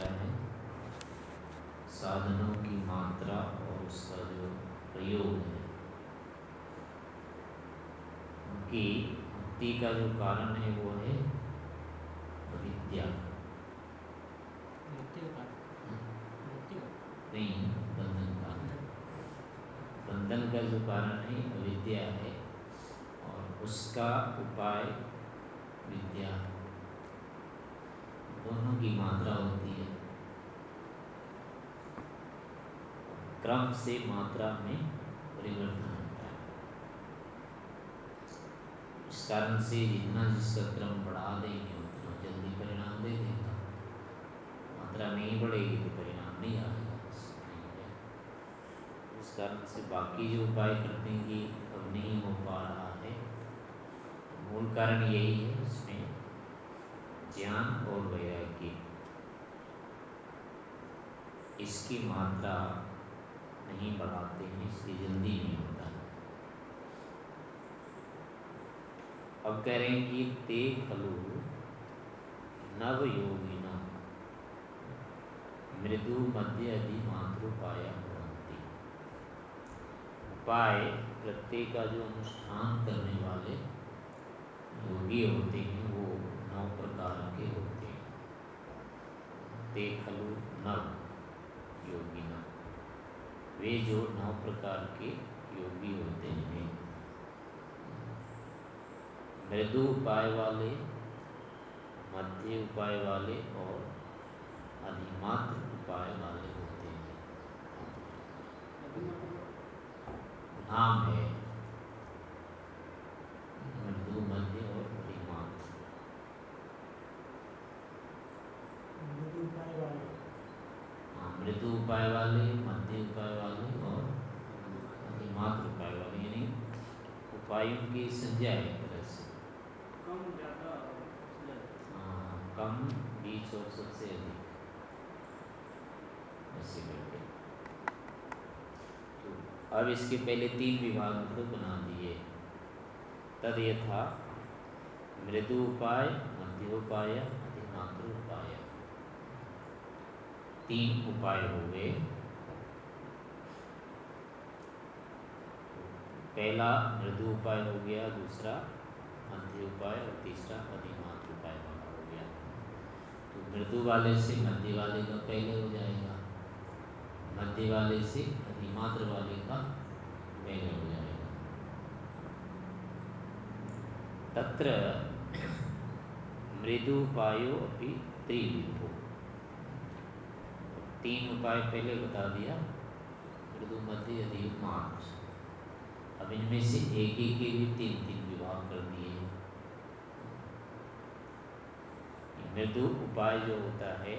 होता है। साधनों की मात्रा और उसका जो प्रयोग है। उनकी मुक्ति का जो कारण है वो है विद्या नहीं बंधन का। बंधन का जो कारण है अविद्या है और उसका उपाय विद्या। दोनों की मात्रा होती है। क्रम से मात्रा में परिवर्तन होता है। इस कारण से जितना जिसका क्रम बढ़ा देंगे, उतना जल्दी परिणाम दे देगा। मात्रा नहीं बढ़ेगी तो परिणाम नहीं आएगा इस कारण से बाकी जो उपाय करते हैं कि अब नहीं हो पा रहा है मूल कारण यही है ज्ञान और वैराग्य इसकी मात्रा नहीं बढ़ाते हैं इसलिए जल्दी नहीं होता। अब कह रहे हैं कि ते खलु नव योगिना मृदु मध्य अधि मातृपाया उपाय प्रत्येक का जो अनुष्ठान करने वाले योगी होते हैं, वो नौ प्रकार के होते हैं। ते खलु नव योगी न वे जो नौ प्रकार के योगी होते हैं। मृदु उपाय वाले, मध्य उपाय वाले और अधिमात्र उपाय वाले होते हैं। नाम है मृदु मध्य और मृदु उपाय वाले मध्य उपाय वाले और मात्र उपाय वाले यानी उपायों तरह से कम ज़्यादा हाँ, कम बीच और सबसे अधिक। ऐसे करके। तो अब इसके पहले तीन विभाग मतलब बना दिए। तद यथा मृदु उपाय मध्योपाय अधिमात्र उपाय। तीन उपाय हो गए। पहला मृदु उपाय हो गया, दूसरा मध्य उपाय और तीसरा अधिमात्र उपाय वाला हो गया। तो मृदु वाले से मध्य वाले का पहले हो जाएगा, मध्य वाले से अधिमात्र वाले का पहले हो जाएगा। तत्र मृदु उपायो अभी त्रिविधो तीन उपाय पहले बता दिया, मृदु, मध्य, अधिक मार्च अब इनमें से एक एक के भी तीन तीन विभाग कर दिए मृदु उपाय जो होता है,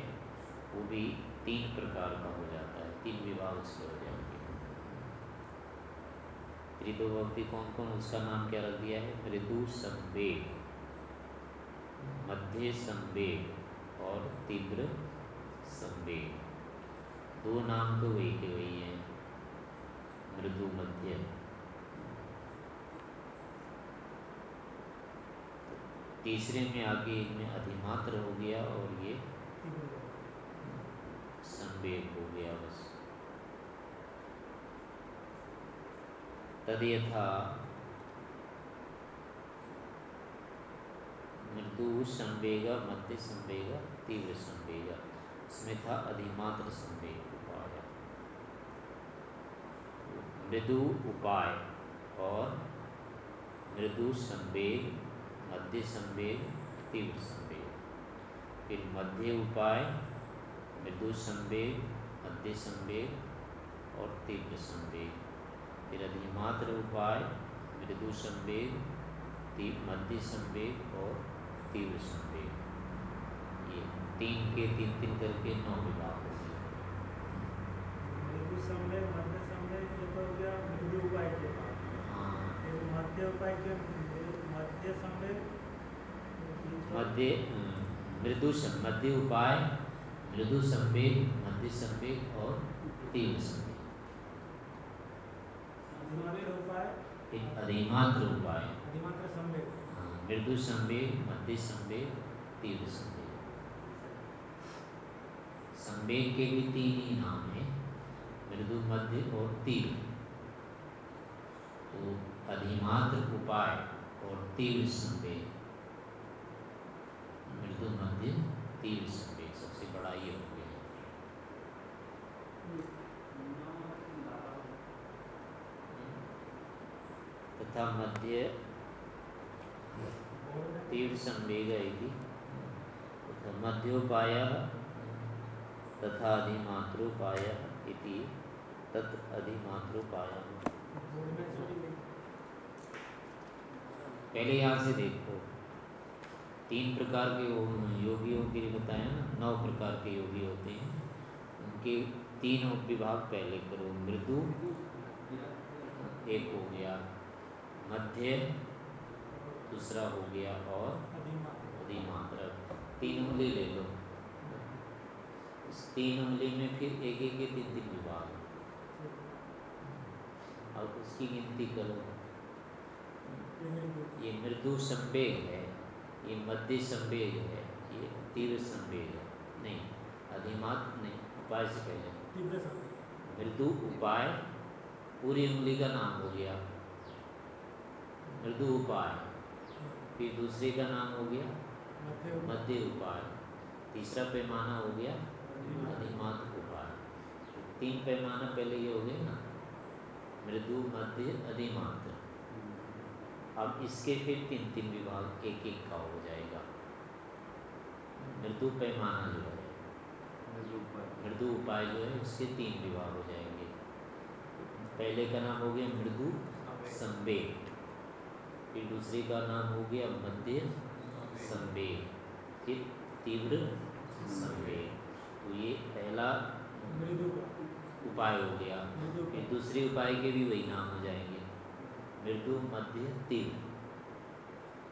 वो भी तीन प्रकार का हो जाता है, तीन विभाग उसके हो जाएँगे। त्रिदो भक्ति कौन कौन उसका नाम क्या रख दिया है? मृदु संवेग, मध्य संवेग और तीव्र संवेग। दो नाम तो वही के वही हैं, मृदु मध्य। तीसरे में आगे इनमें अधिमात्र हो गया और ये संवेद हो गया बस। तद यथा मृदु संवेग, मध्य संवेग, तीव्र संवेग। इसमें था अधिमात्र संवेग उपाय। मृदु उपाय और मृदु संवेग मध्य संवेग तीव्र संवेग फिर मध्य उपाय मृदु संवेग मध्य संवेग और तीव्र संवेग फिर अधिमात्र उपाय मृदु संवेग मध्य संवेग और तीव्र संवेग ये तीन के तीन तीन करके नौ विभाग हो गए। मध्य उपाय के मध्य मृदु मध्य उपाय मृदु संवेग मध्य संवेग और तीव्र संवेग। अधिमात्र उपाय? हाँ, मृदु संवेग मध्य संवेग तीव्र संवेग। संवेग के भी तीन ही नाम है मृदु मध्य और तीव्र तो अधिमात्र उपाय। और तीव्र संवेग मृदु मध्य तीव्र संवेग सबसे बड़ा ये हो गया। तथा मध्य तीव्र संवेग तथा मध्योपाय तथा अधिमात्रोपाय तत् अधिमात्रोपाय। पहले यहाँ से देखो। तीन प्रकार के योगियों के लिए बताया ना, नौ प्रकार के योगी होते हैं। उनके तीन विभाग पहले करो, मृदु, एक हो गया मध्य, दूसरा हो गया और अधिमात्र। तीन उंगली ले लो। इस तीन उंगली में फिर एक एक के तीन तीन विभाग। अब उसकी गिनती करो। ये मृदु संवेग है ये मध्य संवेग है ये तीव्र संवेग है। नहीं अधिमात्र नहीं उपाय से पहले मृदु उपाय पूरी उंगली का नाम हो गया। मृदु उपाय फिर दूसरे का नाम हो गया। मध्य उपाय। तीसरा पैमाना हो गया। अधिमात्र उपाय। तीन पैमाना पहले ये हो गया ना। मृदु मध्य अधिमात्र अब इसके फिर तीन तीन विभाग एक एक का हो जाएगा। मृदु पैमाना जो है। मृदु उपाय। जो है उसके तीन विभाग हो जाएँगे। पहले का नाम हो गया मृदु संवेद। फिर दूसरे का नाम हो गया मध्य संवेद। फिर तीव्र संवेद। तो ये पहला उपाय। हो गया। फिर दूसरे उपाय के भी वही नाम हो जाएँगे। मृदु मध्य तीन।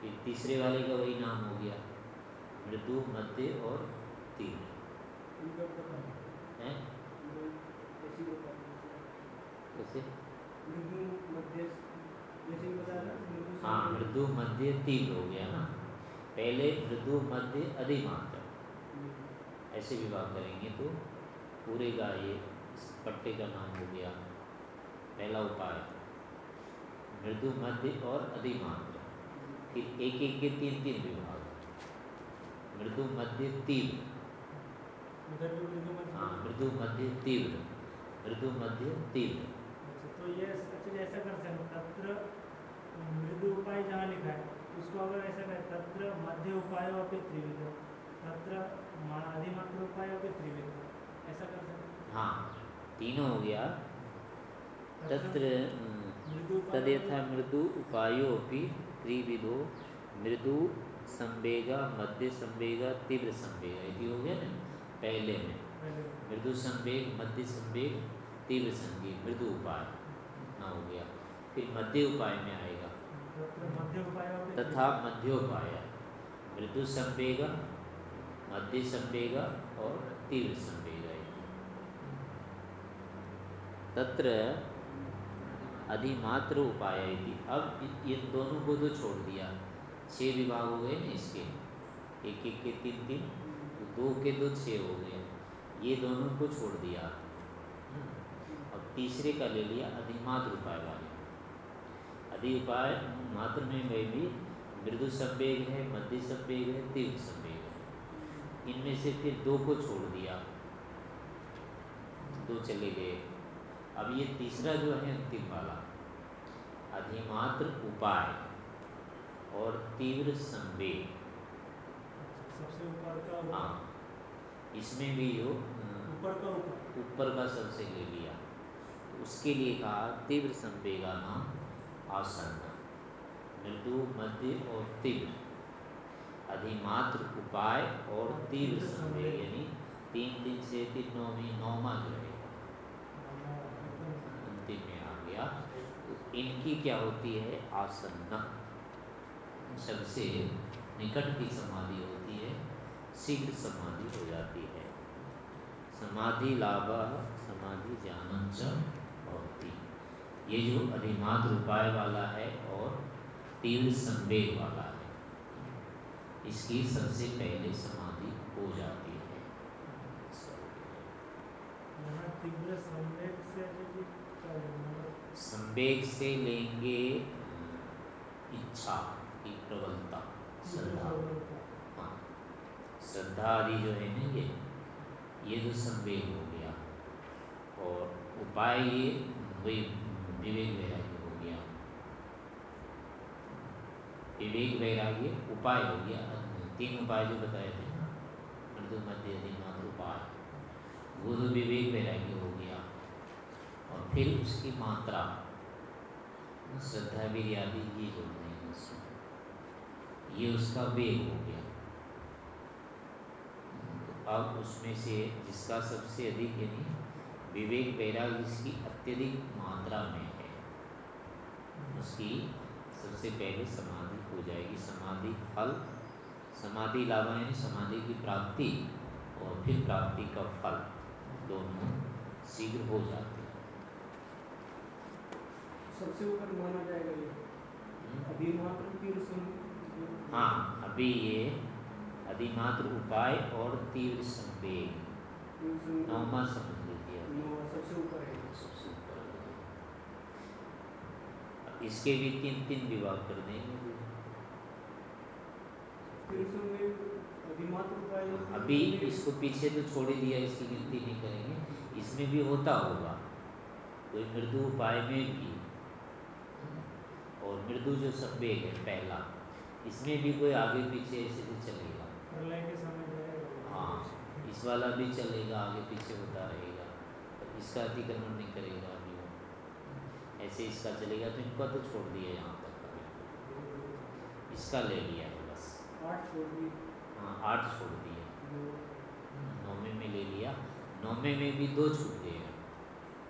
फिर तीसरे वाले का वही नाम हो गया। मृदु मध्य और तीन। है? कैसे? हाँ मृदु मध्य तीन हो गया ना। पहले मृदु मध्य अधिमात्र। ऐसे विभाग करेंगे तो पूरे का ये पट्टे का नाम हो गया। पहला उपाय। मृदु मध्य और अधिमात्र फिर एक एक के तीन तीन विभाग मृदु मध्य तीव्र हाँ मृदु मध्य तीव्र। मृदु मध्य तीव्र। अच्छा, तो ये एक्चुअली ऐसा कर सकते तत्र मृदु उपाय जहाँ लिखा है उसको अगर ऐसा करें तत्र मध्य उपाय अपनी त्रिविध तत्र अधिमात्र उपाय अपनी त्रिविध ऐसा कर सकते हाँ। तीनों हो गया। तत्र तदेथा मृदु उपायो भी त्रिविधो। मृदु संवेगा, मध्य संवेगा, तीव्र संवेगा। यदि हो गया ना? पहले में। मृदु संवेग, मध्य संवेग, तीव्र संवेग, मृदु उपाय। ना हो गया। फिर मध्य उपाय में आएगा। तथा मध्योपाय। मृदु संवेगा, मध्य संवेग और तीव्र संवेगा तत्र अधिमात्र उपाय थी अब इन दोनों को तो छोड़ दिया। छह विभाग हो गए ना इसके। एक एक के तीन तीन तो दो के दो छः हो गए। ये दोनों को छोड़ दिया। अब तीसरे का ले लिया अधिमात्र उपाय वाले। अधि उपाय मात्र में वे भी। मृदु संवेग है, मध्य संवेग है, तीव्र संवेग है। इनमें से फिर दो को छोड़ दिया। दो चले गए। अब ये तीसरा जो है अंतिम वाला अधिमात्र उपाय और तीव्र संवेग। सबसे ऊपर का हाँ इसमें भी जो ऊपर का ऊपर का सबसे ले लिया। उसके लिए कहा तीव्र संवेगा नाम आसन्न मृदु मध्य और तीव्र। अधिमात्र उपाय और तीव्र संवेग यानी तीन दिन से तीन नौवीं नौमा जो है अंतिम में आ गया तो इनकी क्या होती है? आसन्न। सबसे निकट की समाधि होती है, शीघ्र समाधि हो जाती है। समाधि लाभ, समाधि ज्ञान होती ये जो अधिमात्र उपाय वाला है और तीव्र संवेग वाला है, इसकी सबसे पहले समाधि हो जाती है। इधर संवेग से जी क्या लेंगे? संवेग से लेंगे इच्छा की प्रबलता श्रद्धा। हाँ श्रद्धा आदि जो है ना ये ये तो संवेग हो गया, और उपाय ये विवेक वैराग्य हो गया। विवेक वैराग्य, उपाय हो गया। तीन उपाय जो बताए थे ना मृदु मध्य अधिमात्र उपाय। वो तो विवेक वैराग्य हो गया। और फिर उसकी मात्रा श्रद्धा वीर आदि ये जोड़ देंगे उसमें ये उसका वेग हो गया। तो अब उसमें से जिसका सबसे अधिक यानी विवेक वैराग्य जिसकी अत्यधिक मात्रा में है, उसकी सबसे पहले समाधि हो जाएगी। समाधि फल, समाधि लाभ यानी समाधि की प्राप्ति और फिर प्राप्ति का फल दोनों शीघ्र हो जाते हैं। सबसे ऊपर माना जाएगा ये हम्म। अभी मात्र तीव्र सं- हाँ अभी ये अधिमात्र उपाय और तीव्र संवेग। नौमा समझ लीजिए सबसे ऊपर है। सबसे ऊपर इसके भी तीन तीन विभाग कर देंगे। अधिमात्र अभी इसको पीछे तो छोड़ ही दिया इसकी गिनती नहीं करेंगे। इसमें भी होता होगा। कोई मृदु उपाय में भी। और मृदु जो संवेग है पहला इसमें भी कोई आगे पीछे ऐसे भी चलेगा। हाँ इस वाला भी चलेगा आगे पीछे होता रहेगा इसका अतिक्रमण नहीं करेगा अभी ऐसे इसका चलेगा तो इनका तो छोड़ दिया यहाँ तक इसका ले लिया है बस। आठ छोड़ दी हाँ आठ छोड़ दिया नौवे में ले लिया। नौवे में भी दो छूट गए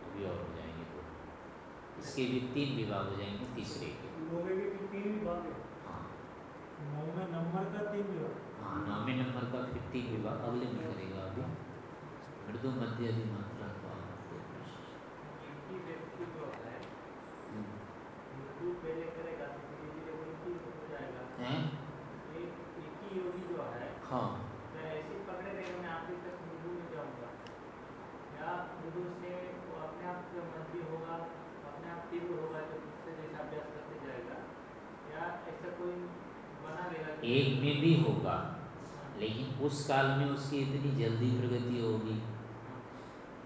अभी और इसके भी तीन विभाग हो जाएँगे तीसरे के। नौवे तीन विभाग हाँ। नौवे नंबर का तीन विभाग। हाँ नौवे नंबर का फिर तीन विभाग अगले में करेगा अभी। मृदु मध्य अधिमात्रा का एक ही व्यक्ति जो है हम्म। मृत्यु पहले करेगा तो धीरे धीरे वो एक ही हो जाएगा हैं एक एक ही योगी जो है हाँ मैं ऐसे ही पकड़े रहे मैं आखिर तक मृदु में जाऊँगा या मृदु से वो अपने आप जो मध्य होगा अपने होगा जब उससे जैसा अभ्यास करते जाएगा। या ऐसा कोई बना लेगा एक में भी होगा लेकिन उस काल में उसकी इतनी जल्दी प्रगति होगी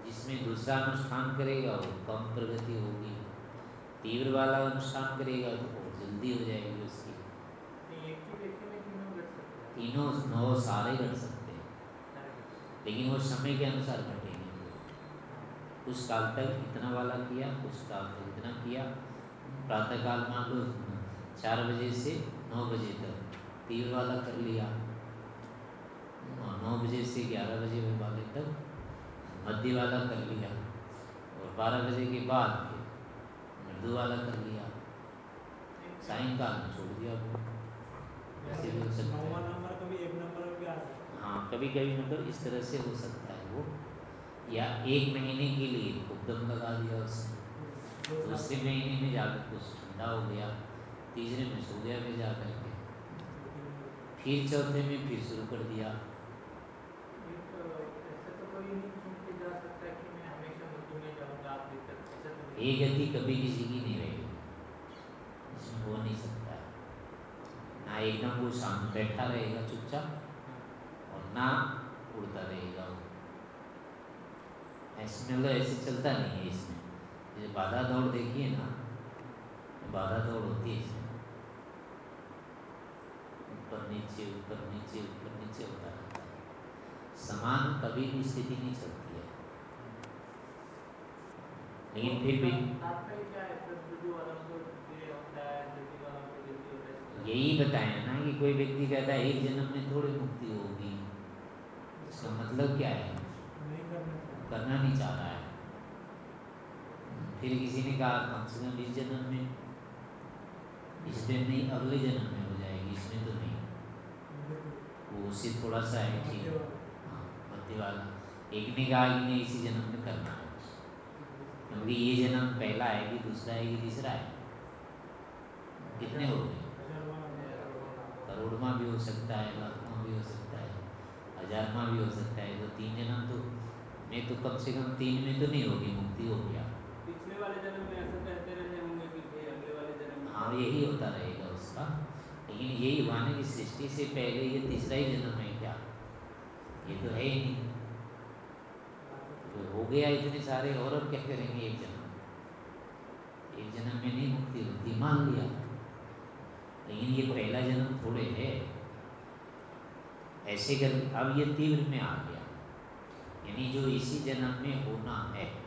जिसमें दूसरा अनुष्ठान करेगा वो कम प्रगति होगी। तीव्र वाला अनुष्ठान करेगा तो जल्दी हो जाएगी उसकी। है। तीनों नौ सारे घट सकते हैं। लेकिन वो समय के अनुसार घटेंगे। उस काल तक इतना वाला किया उस काल तक इतना किया। प्रातःकाल मान लो चार बजे से नौ बजे तक तीव्र वाला कर लिया। नौ बजे से ग्यारह बजे वाले तक मध्य वाला कर लिया और बारह बजे के बाद मृदु वाला कर लिया। सायंकाल में छोड़ दिया वो। ऐसे भी हो सकता है। कभी एक नंबर भी आ हाँ। कभी कभी मतलब इस तरह से हो सकता है वो। या एक महीने के लिए खूब दम लगा दिया उसने। दूसरे महीने में जाकर कुछ ठंडा हो गया तीसरे में सो गया फिर जा करके फिर चौथे में फिर शुरू कर दिया। तो के कि मैं में तो। ये गति कभी किसी की नहीं रहेगी। इसमें हो नहीं सकता है। ना एकदम वो शांत बैठा रहेगा चुपचाप और ना उड़ता रहेगा वो। ऐसे मतलब ऐसे चलता नहीं है इसमें। जैसे बाधा दौड़ देखिए ना, बाधा दौड़ होती है ऊपर नीचे ऊपर नीचे ऊपर नीचे होता रहता है। समान कभी भी स्थिति नहीं चलती है। लेकिन फिर भी यही बताया ना कि कोई व्यक्ति कहता है, एक जन्म में थोड़ी मुक्ति होगी। इसका मतलब क्या है? करना नहीं चाह रहा है। फिर किसी ने कहा कम से कम इस जन्म में इस इसमें नहीं अगले जन्म में हो जाएगी इसमें तो नहीं। वो उससे थोड़ा सा है ठीक। हाँ वाला। एक ने कहा कि नहीं इसी जन्म में करना है। क्योंकि ये जन्म पहला है कि दूसरा है कि तीसरा है। कितने हो गए? करोड़वा भी हो सकता है लाखवा भी हो सकता है हजारवा भी हो सकता है। तो तीन जन्म तो में तो कम से कम तीन में तो नहीं होगी मुक्ति हो गया पिछले वाले जन्म में ऐसा कहते रहते होंगे कि भाई अगले हाँ यही होता रहेगा उसका। लेकिन यही ना कि सृष्टि से पहले ये तीसरा ही जन्म है क्या? ये तो है ही नहीं। तो हो गया इतने सारे और अब क्या करेंगे एक जन्म? एक जन्म में नहीं, मुक्ति होती, मान लिया। लेकिन ये पहला जन्म थोड़े है। ऐसे कर, अब ये तीव्र में आ गया। यानी जो इसी जन्म में होना है,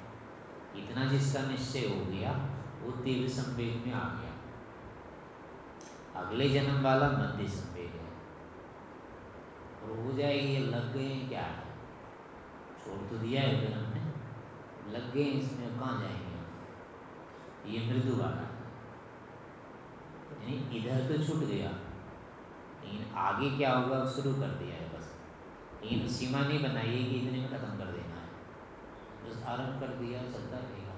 इतना जिसका निश्चय हो गया, वो तीव्र संवेद में आ गया। अगले जन्म वाला मध्य संवेग है और हो जाएगी, ये लग गए क्या? छोड़ तो दिया है जन्म ने लग गए इसमें, कहाँ जाएँगे ये मृदु वाला। यानी इधर तो छूट गया। लेकिन आगे क्या होगा, शुरू कर दिया है बस। लेकिन सीमा नहीं बनाई कि इतने में ख़त्म कर देना है। बस आरंभ कर दिया चलता रहेगा।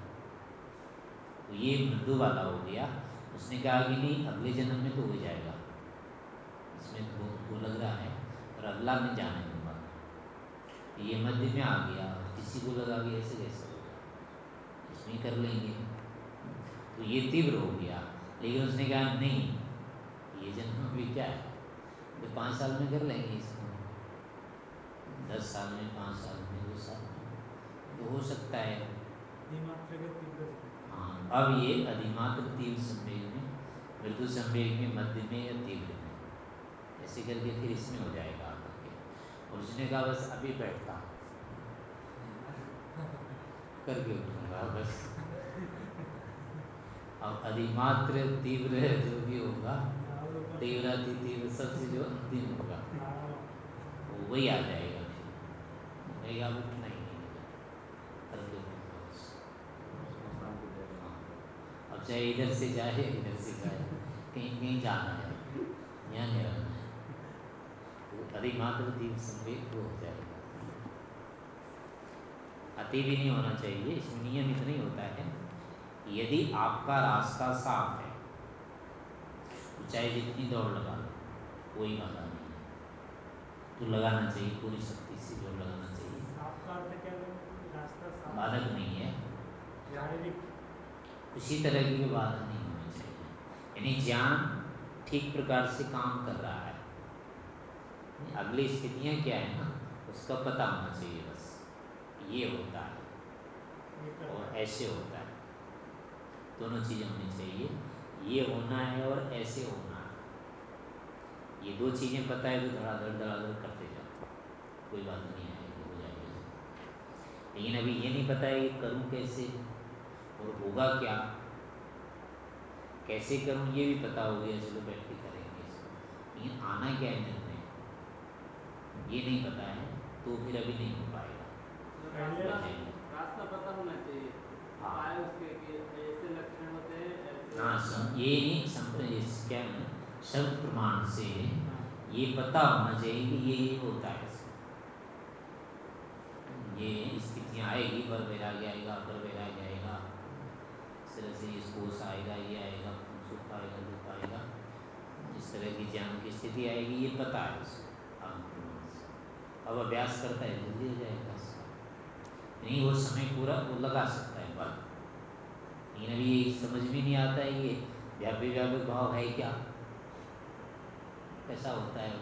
तो ये मृदु वाला हो गया। उसने कहा कि नहीं, अगले जन्म में तो हो जाएगा। इसमें तो वो लग रहा है और अगला मैं जाने दूँगा। ये मध्य में आ गया, किसी को लगा कि ऐसे कैसे होगा इसमें कर लेंगे। तो ये तीव्र हो गया। लेकिन उसने कहा, नहीं, ये जन्म भी क्या है? तो पाँच साल में कर लेंगे इसको। दस साल में, पाँच साल में, दो साल में। तो हो सकता है अब ये अधिमात्र तीव्र संवेग में मृदु संवेग में मध्य में या तीव्र में। ऐसे करके फिर इसमें हो जाएगा आपके और उसने कहा, बस अभी बैठता करके उठूँगा बस। अब अधिमात्र, तीव्र जो भी होगा तीव्र अति तीव्र, सबसे जो अंतिम होगा वही आ जाएगा फिर। नहीं आप उठना ही नहीं अब चाहे इधर से जाए इधर से जाए। कहीं कहीं जाना है। यहाँ नहीं रहना। है तो अधिमात्र तीव्र संवेग वो हो जाएगा। अति भी नहीं होना चाहिए इसमें नियम इतना ही होता है यदि आपका रास्ता साफ़ है चाहे जितनी दौड़ लगा लो कोई बाधा नहीं है। तो लगाना चाहिए पूरी शक्ति से ज़ोर लगाना चाहिए। बाधक नहीं है। किसी तरह की भी बाधा नहीं होनी चाहिए। यानी ज्ञान ठीक प्रकार से काम कर रहा है। अगली स्थितियाँ क्या है ना, उसका पता होना चाहिए बस। ये होता है और ऐसे होता है। दोनों चीज़ें होनी चाहिए। ये होना है और ऐसे होना है। ये दो चीज़ें पता है तो धड़ाधड़ धड़ाधड़ करते जाओ। कोई बात नहीं आएगी, हो जाएगी। लेकिन अभी ये नहीं पता है कि करूँ कैसे। और होगा क्या? कैसे करूँ ये भी पता हो गया चलो बैठ के करेंगे इसको। लेकिन आना क्या है निर्णय ये नहीं पता है तो फिर अभी नहीं हो पाएगा। रास्ता पता होना चाहिए। हाँ। हैं हाँ ये नहीं क्या शब्द प्रमाण से ये पता होना चाहिए कि ये ये होता है। ये स्थितियाँ आएगी पर वैराग्य आएगा पर तरह से ये स्कोस आएगा ये आएगा सुख आएगा दुख आएगा इस तरह की ज्ञान की स्थिति आएगी, ये पता है उसको अब अभ्यास करता है, जल्दी हो जाएगा नहीं, वो समय पूरा वो लगा सकता है बल लेकिन अभी ये समझ में नहीं आता है ये व्यापी व्यापक भाव है क्या? कैसा होता है?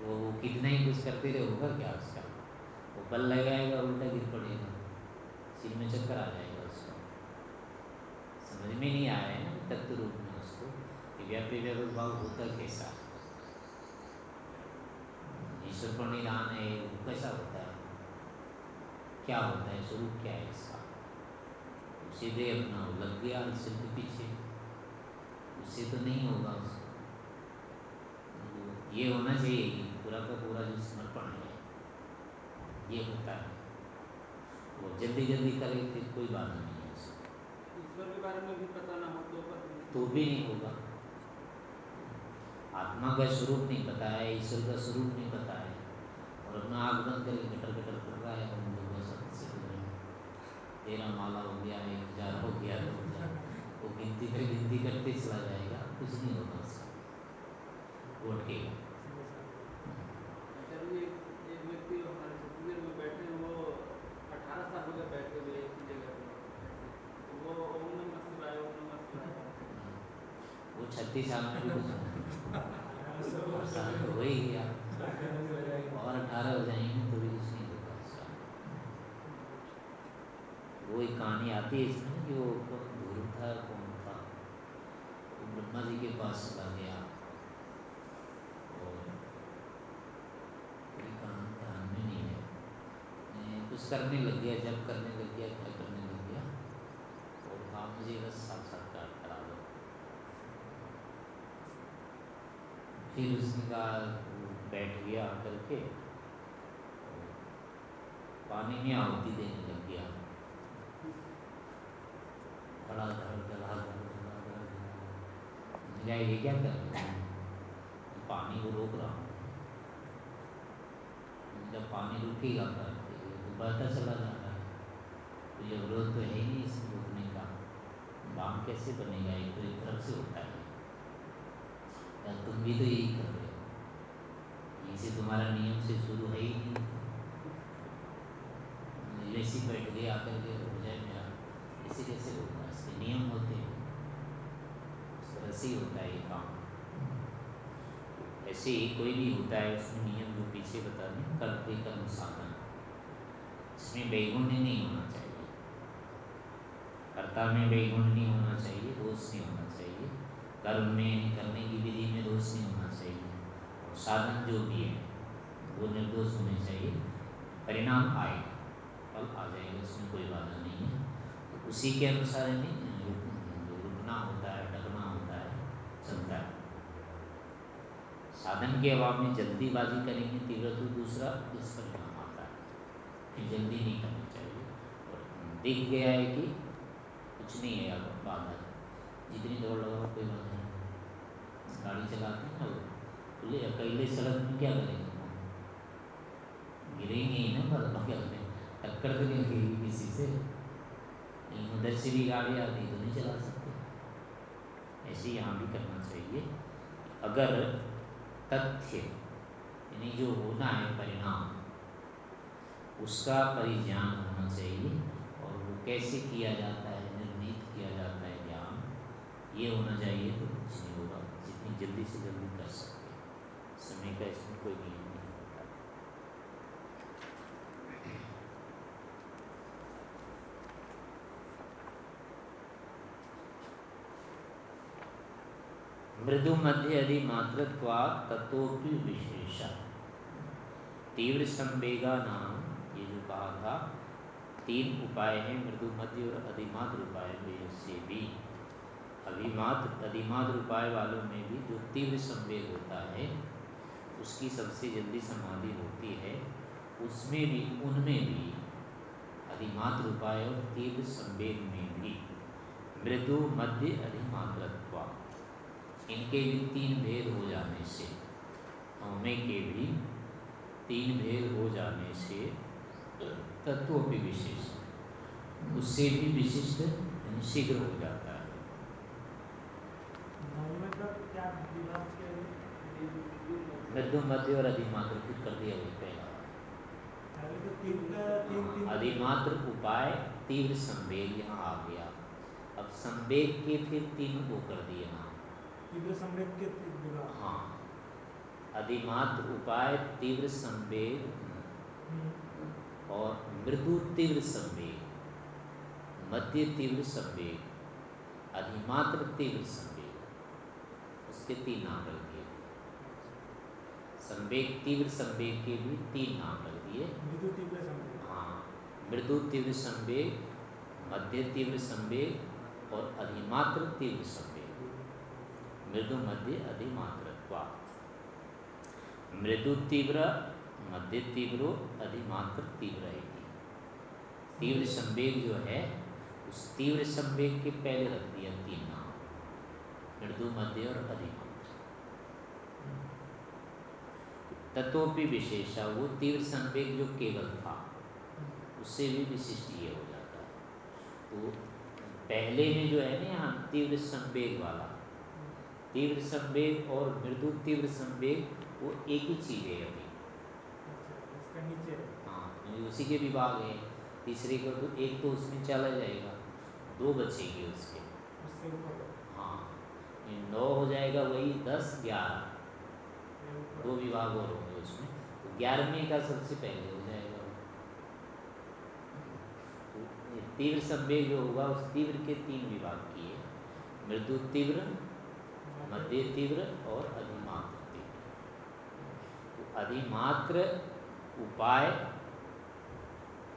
वो वो कितना ही कुछ करते रहे होगा क्या उसका? वो बल लगाएगा, उल्टा गिर पड़ेगा। सिर में चक्कर आ जाएगा। समझ में नहीं आया है ना तत्व रूप में उसको व्यापी व्यापक भाव होता कैसा ईश्वर प्रणिधान है वो कैसा होता है क्या होता है स्वरूप क्या है इसका सीधे अपना लग गया के पीछे उससे तो नहीं होगा उसको ये होना चाहिए कि पूरा का पूरा जो समर्पण है ये होता है। वो जल्दी जल्दी करे, फिर कोई बात नहीं है ईश्वर के बारे में भी पता ना हो तो तो भी नहीं होगा। आत्मा का स्वरूप नहीं पता है ईश्वर का स्वरूप नहीं पता है। और अपना आग बंद करके गटर गटर कर रहा है तेरह माला हो गया एक हज़ार हो गया दो हज़ार। वो गिनती फिर गिनती करते चला जाएगा कुछ नहीं होगा उसका। वो अटकेगा एक व्यक्ति हमारे छत्तीसगढ़ में बैठे हैं वो छत्तीस साल में नहीं। तो हो। और अठारह हो जाएँगे तो भी नहीं वो एक कहानी आती है इसमें कि वो था, कौन था। वो ब्रह्मा जी के पास चला गया। और ध्यान में नहीं है। कुछ करने लग गया, जब करने लग गया, क्या करने लग गया? और कहा मुझे बस साक्षात्कार करा दो फिर उसने कहा बैठ गया आकर के। पानी में आहुति देने लग गया। बड़ा धड़ धड़ा धड़ धड़ा धड़ ये क्या कर रहे हो? पानी को रोक रहा हूँ। जब पानी रुकेगा तो बढ़ता चला जा रहा है। तो ये विरोध तो है ही नहीं इसमें रुकने का। बाम कैसे बनेगा? ये तो एक तरफ़ से होता है। या तुम भी तो यही कर रहे हो। इसे तुम्हारा नियम से शुरू है ही नहीं। ऐसी बैठ गए, आकर के हो जाए मेरा ऐसे कैसे होगा? इसके नियम होते हैं। उस होता है ये काम। ऐसे ही कोई भी होता है उसमें नियम जो पीछे बता दें कर्म कर्म साधन। इसमें वैगुण्य नहीं होना चाहिए। कर्ता में वैगुण्य नहीं होना चाहिए, दोष नहीं होना चाहिए। कर्म में, करने की विधि में दोष नहीं होना चाहिए। और साधन जो भी है, वो निर्दोष होने चाहिए। परिणाम आए, फल आ जाएगा, उसमें कोई बाधा नहीं है। तो उसी के अनुसार रुकना होता है डगना होता है, चलता है। साधन के अभाव में जल्दीबाजी करेंगे, तीव्र तो दूसरा दुष्परिणाम आता है। फिर जल्दी नहीं करनी चाहिए। और दिख गया है कि कुछ नहीं है, अब बाधा। जितनी दौड़ लगाओ, कोई बाधा गाड़ी चलाते हैं ना वो खुले अकेले सड़क में क्या करेंगे गिरेंगे ही ना मतलब क्या करें? टक्कर तो नहीं लगेगी किसी से। नहीं उधर से भी गाड़ी आती तो नहीं चला सकते। ऐसे यहाँ भी करना चाहिए। अगर तथ्य, यानी जो होना है परिणाम, उसका परिज्ञान होना चाहिए और वो कैसे किया जाता है, निर्णित किया जाता है ज्ञान, ये होना चाहिए तो कुछ जल्दी से जल्दी कर सकते। समय का इसमें कोई नियम नहीं मृदु मध्य यदि मातृत्वा तत्वपि विशेषा। तीव्र संवेगा नाम, ये जो कहा था, तीन उपाय हैं मृदु मध्य और अधिमात्र उपाय से भी। अभिमात्र अधिमात्र उपाय वालों में भी जो तीव्र संवेद होता है, उसकी सबसे जल्दी समाधि होती है, उसमें भी, उनमें भी अधिमात्र उपाय और तीव्र संवेद में भी। मृदु, मध्य अधिमात्रत्वा इनके भी तीन भेद हो जाने से, हमें के भी तीन भेद हो जाने से, तत्वों भी विशेष। उससे भी विशिष्ट शीघ्र हो जाता है नवमे तक क्या विभाग के मध्य और अधिमात्र कुछ कर दिया वही पहला अधिमात्र उपाय तीव्र संवेग यहाँ आ गया। अब संवेग के फिर तीन वो कर दिए नाम तीव्र संवेग के हाँ। अधिमात्र उपाय तीव्र संवेग हम्म, और मृदु तीव्र संवेग। मध्य तीव्र संवेग अधिमात्र तीव्र संवेग। उसके तीन नाम संवेग तीव्र संवेग के भी तीन नाम रख दिए। मृदु तीव्र संवेग। हाँ मृदु तीव्र संवेग मध्य तीव्र संवेग और अधिमात्र तीव्र संवेग। मृदु मध्य अधिमात्रत्वा। मृदु तीव्र मध्य तीव्र अधिमात्र तीव्र रहेगी तीव्र संवेग जो है उस तीव्र संवेग के पहले रख दिया तीन नाम। मृदु मध्य और अधिमात्र। तत्वों विशेषा वो तीव्र संवेग जो केवल था उससे भी विशिष्ट ये हो जाता है। तो पहले में जो है ना यहाँ तीव्र संवेग वाला तीव्र संवेग और मृदु तीव्र संवेग वो एक ही चीज़ है अभी। हाँ। उसी के विभाग हैं। तीसरे का तो एक तो उसमें चला जाएगा दो बचेंगे उसके। हाँ। नौ हो जाएगा वही दस ग्यारह। दो विभाग और होंगे। ग्यारहवीं का सबसे पहले हो जाएगा। तीव्र संवेग जो होगा, उस तीव्र के तीन विभाग किए मृदु तीव्र, मध्य तीव्र और अधिमात्र तीव्र। तो अधिमात्र उपाय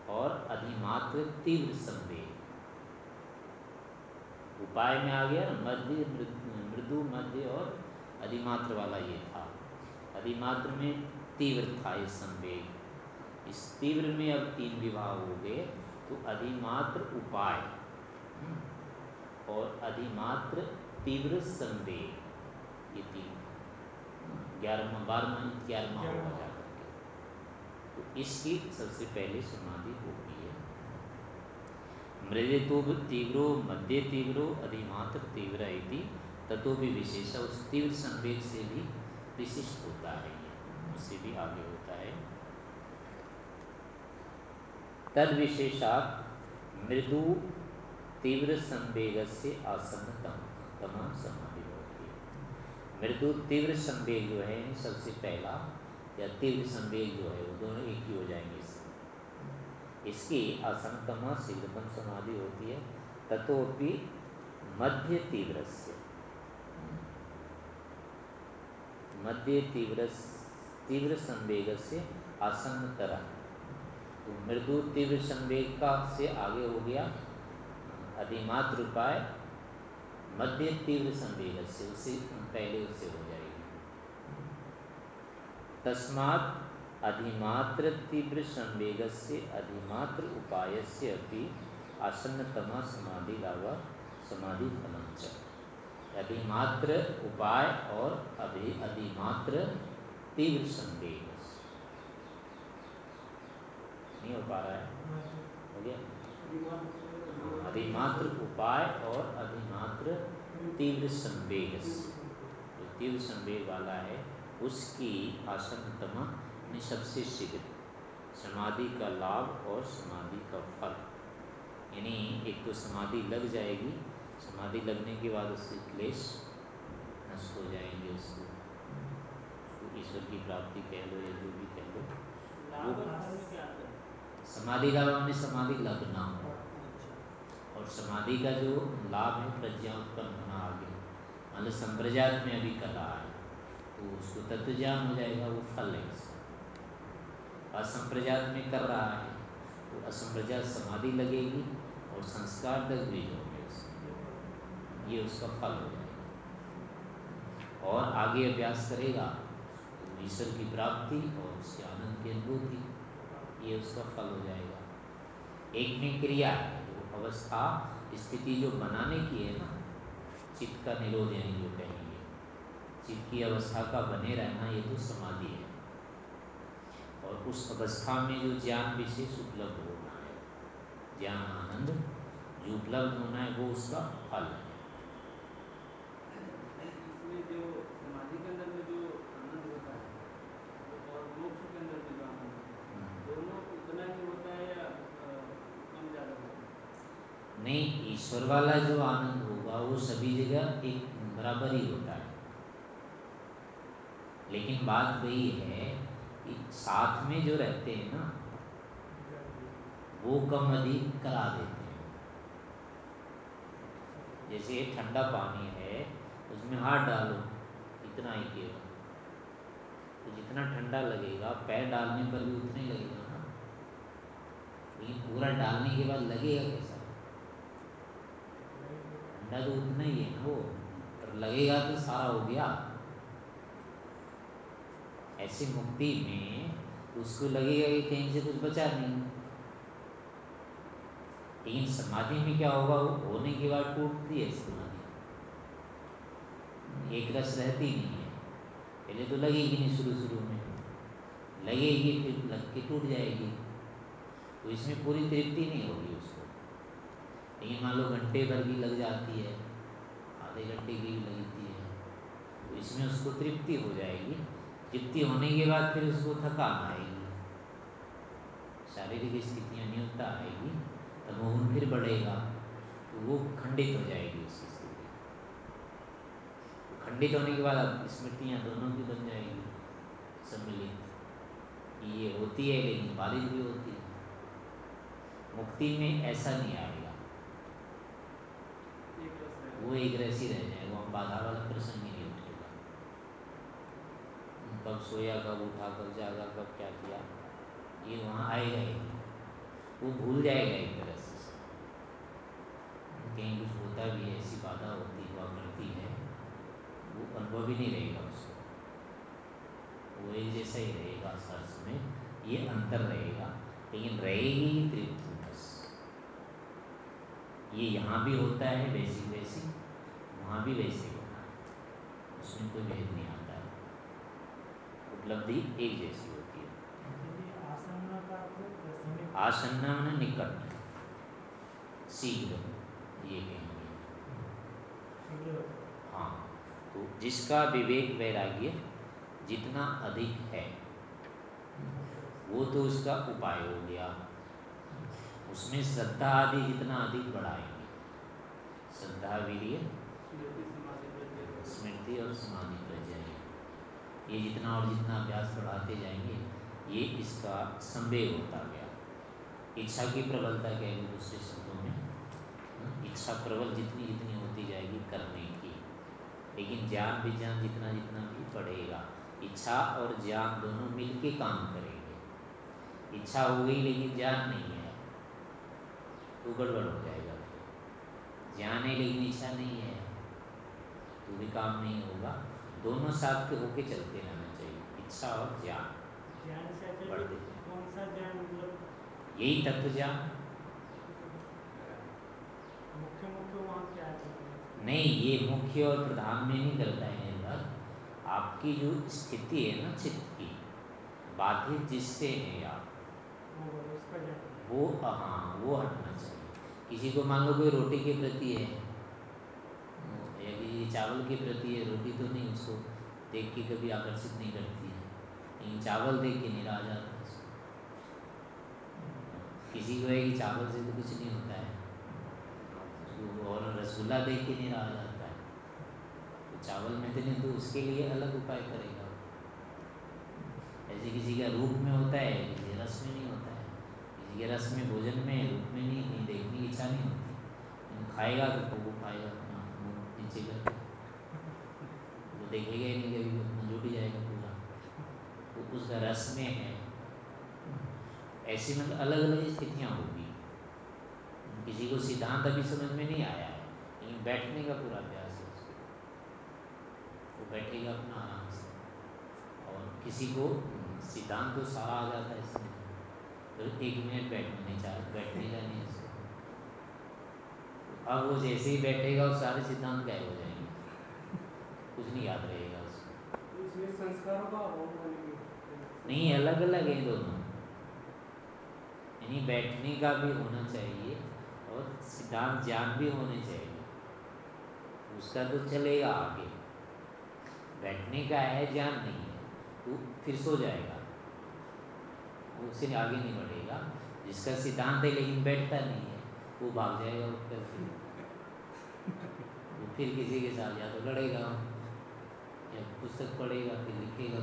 और अधिमात्र तीव्र संवेग। उपाय में आ गया, मध्य मृदु, मध्य और अधिमात्र वाला ये था। अधिमात्र में तीव्र था ये संवेग इस तीव्र में अब तीन विवाह हो गए तो अधिमात्र उपाय। और अधिमात्र तीव्र संवेग ये तीन। ग्यारहवा बारहवा ग्यारहवा होगा जाकर के। तो इसकी सबसे पहले समाधि होगी है। मृदु तीव्रो मध्य तीव्रो अधिमात्र तीव्र इति तत्व भी विशेष उस तीव्र संवेग से भी विशिष्ट होता है ये। उससे भी आगे होता है। तद विशेषात मृदु तीव्र संवेग से आसन्नतम, तमाम समाधि होती है। मृदु तीव्र संवेग जो है, सबसे पहला, या तीव्र संवेग जो है, वो दोनों एक ही हो जाएँगे इससे। इसकी असंतमा शीघ्रतम समाधि होती है तथोपि मध्य तीव्र से मध्य तीव्र तीव्र संवेग से आसन्न तरह तो मृदु तीव्र संवेग का से आगे हो गया अधिमात्र उपाय मध्य तीव्र संवेग से उसे पहले उससे हो जाएगी। तस्मात् अधिमात्र तीव्र संवेग से अधिमात्र उपाय से अभी आसन्नतमा समाधि लावा समाधि फलम अधिमात्र उपाय और अभी अधिमात्र तीव्र संवेग नहीं हो पा रहा है? हो गया? अधिमात्र उपाय और अधिमात्र तीव्र संवेग जो तीव्र संवेग वाला है, उसकी आसनतमा में सबसे शीघ्र समाधि का लाभ और समाधि का फल। यानी एक तो समाधि लग जाएगी, समाधि लगने के बाद उससे क्लेश नष्ट हो जाएँगे उसको ईश्वर की प्राप्ति कह लो या जो भी कह लो। समाधि का में समाधि लगना हो और समाधि का जो लाभ है प्रज्ञा उत्पन्न होना आगे। मतलब संप्रजात में अभी कर रहा है तो उसको तत्व ज्ञान हो जाएगा वो फल है इसका। असंप्रजात में कर रहा है तो असंप्रजात समाधि लगेगी और संस्कार तक भी होंगे ये उसका फल हो जाएगा। और आगे अभ्यास करेगा ईश्वर की प्राप्ति और उसके आनंद की अनुभूति, ये उसका फल हो जाएगा। एक में क्रिया है अवस्था, स्थिति जो बनाने की है ना, चित्त का निरोध यानी जो कहेंगे, चित्त की अवस्था का बने रहना ये तो समाधि है। और उस अवस्था में जो ज्ञान विशेष उपलब्ध होना है, ज्ञान आनंद जो उपलब्ध होना है, वो उसका फल है। नहीं ईश्वर वाला जो आनंद होगा, वो सभी जगह एक बराबर ही होता है। लेकिन बात वही है कि साथ में जो रहते हैं ना, वो कम अधिक करा देते हैं। जैसे ठंडा पानी है, उसमें हाथ डालो, इतना ही केवल तो जितना ठंडा लगेगा, पैर डालने पर भी उतना ही लगेगा ना। लेकिन पूरा डालने के बाद लगेगा कैसे? ठंडा तो उतना ही है ना वो। पर लगेगा तो सारा हो गया। ऐसी मुक्ति में उसको लगेगा कि कहीं से कुछ बचा नहीं। लेकिन समाधि में क्या होगा? वो होने के बाद टूटती है समाधि। एक रस रहती नहीं है। पहले तो लगेगी नहीं शुरू शुरू में। लगेगी फिर लग के टूट जाएगी। तो इसमें पूरी तृप्ति नहीं होगी उसको। लेकिन मान लो घंटे भर की लग जाती है, आधे घंटे की भी लगती है। तो इसमें उसको तृप्ति हो जाएगी। तृप्ति होने के बाद फिर उसको थकान आएगी। शारीरिक स्थितियाँ न्यूनता आएगी, तब वो फिर बढ़ेगा। तो वो खंडित हो जाएगी उसकी स्थिति खंडित होने के बाद अब स्मृतियाँ दोनों की बन जाएगी, सम्मिलित। ये होती है, लेकिन बाधित भी होती है। मुक्ति में ऐसा नहीं आएगा वो एक रैसी रह जाएगा वो बाधा वाला प्रसंग ही नहीं उठेगा कब सोया, कब उठा, कब जागा, कब क्या किया, ये वहाँ आएगा ही वो भूल जाएगा एक तरह से। कहीं कुछ होता भी है, ऐसी बाधा होती हुआ करती है, वो अनुभव ही नहीं रहेगा उसको। वो एक जैसा ही रहेगा सर्स में ये अंतर रहेगा, लेकिन रहेगी तृप्ति। ये यहाँ भी होता है, वैसी वैसी, वहाँ भी वैसे होता है। उसमें कोई भेद नहीं आता है। उपलब्धि एक जैसी होती है। आसन्ना में निकट। शीघ्र, ये कहेंगे। हाँ तो जिसका विवेक वैराग्य जितना अधिक है, वो तो उसका उपाय हो गया। उसमें श्रद्धा आदि जितना अधिक बढ़ाएँगे श्रद्धा वीर्य स्मृति और समाधि जाएँगे। ये जितना और जितना अभ्यास बढ़ाते जाएँगे, ये इसका संवेग होता गया। इच्छा की प्रबलता कहेंगे दूसरे शब्दों में? इच्छा प्रबल जितनी जितनी होती जाएगी करने की। लेकिन ज्ञान विज्ञान जितना जितना भी बढ़ेगा, इच्छा और ज्ञान दोनों मिलके काम करेंगे। इच्छा हो गई लेकिन ज्ञान नहीं है। तो गड़बड़ हो जाएगा। ज्ञान है लेकिन इच्छा नहीं है। तो भी काम नहीं होगा। दोनों साथ के होके चलते रहना चाहिए। इच्छा और ज्ञान। बढ़ते यही तत्व ज्ञान। नहीं ये मुख्य और प्रधान में नहीं करता है आपकी जो स्थिति है ना चित्त की बाधित जिससे है आप वो हाँ वो हटना चाहिए। किसी को मान लो कोई रोटी के प्रति है, या किसी चावल के प्रति है, रोटी तो नहीं, उसको देख के कभी आकर्षित नहीं करती है। लेकिन चावल देख के निराश जाता है किसी को है कि चावल से तो कुछ नहीं होता है। तो और रसगुल्ला देख के नहीं रहा जाता है। तो चावल में तो नहीं तो उसके लिए अलग उपाय करेगा। ऐसे किसी का रूप में होता है, किसी रस में नहीं होता किसी रस में भोजन में में नहीं देखने की इच्छा नहीं होती। खाएगा तो वो खाएगा, अपना मुँह नीचे कर वो देखेगा ही नहीं कभी, अपना जुट जाएगा पूरा। वो उसका रस में है। ऐसी मतलब अलग अलग स्थितियाँ होगी। किसी को सिद्धांत अभी समझ में नहीं आया है, लेकिन बैठने का पूरा अभ्यास है उसको वो बैठेगा अपना आराम से। और किसी को सिद्धांत तो सारा आ जाता है इसमें। तो एक मिनट बैठने चाह बैठने का नहीं उसको अब वो जैसे ही बैठेगा वो सारे सिद्धांत गायब हो जाएँगे। कुछ नहीं याद रहेगा उसको। नहीं अलग अलग है दोनों। यानी बैठने का भी होना चाहिए और सिद्धांत ज्ञान भी होने चाहिए। उसका तो चलेगा आगे। बैठने का है ज्ञान नहीं है। तो फिर सो जाएगा। उससे आगे नहीं बढ़ेगा। जिसका सिद्धांत है लेकिन बैठता नहीं है वो भाग जाएगा उठकर फिर वो फिर किसी के साथ या तो लड़ेगा या पुस्तक पढ़ेगा फिर लिखेगा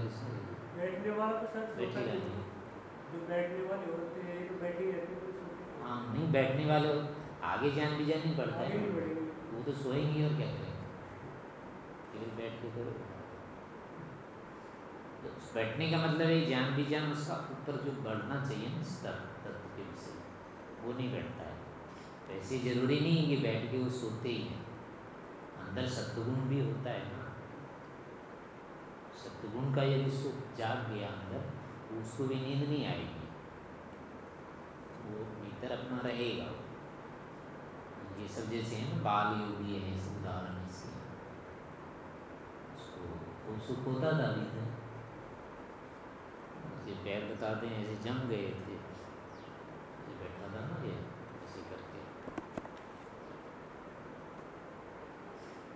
बैठने वाला तो सर बैठेगा नहीं। जो बैठने वाले होते हैं तो बैठे रहते हैं हाँ नहीं बैठने वाले आगे जान भी जान नहीं पड़ता है। वो तो सोएँगे और क्या करेंगे? केवल बैठ के करो। तो बैठने का मतलब है ज्ञान भी ज्ञान उसका ऊपर जो बढ़ना चाहिए ना स्तर तत्व के विषय वो नहीं बैठता है। वैसे ज़रूरी नहीं है कि बैठ के वो सोते ही हैं। अंदर सत्गुण भी होता है ना। सत्गुण का यदि सुख जाग गया अंदर उसको भी नींद नहीं आएगी। वो भीतर अपना रहेगा। ये सब जैसे हैं ना, बाल योगी है उदाहरण इसके उसको सुख होता था अभी से ये पैर बताते हैं, ऐसे जम गए थे। ये बैठा था ना ये, ऐसे करके।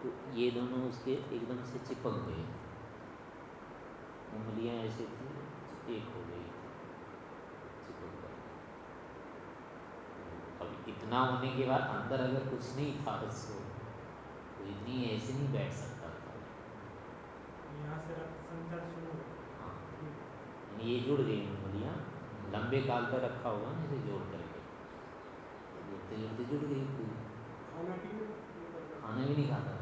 तो ये दोनों उसके एकदम से चिपक गए। उंगलियाँ ऐसे थी, एक हो गई। इतना होने के बाद अंदर अगर कुछ नहीं था उसको तो इतनी ऐसे नहीं बैठ सकता था। ये जुड़ गई उंगलियाँ लंबे काल पर रखा हुआ ना इसे जोड़ करके। जोड़ते जोड़ते जुड़ गई पूरी खाना भी नहीं खाता।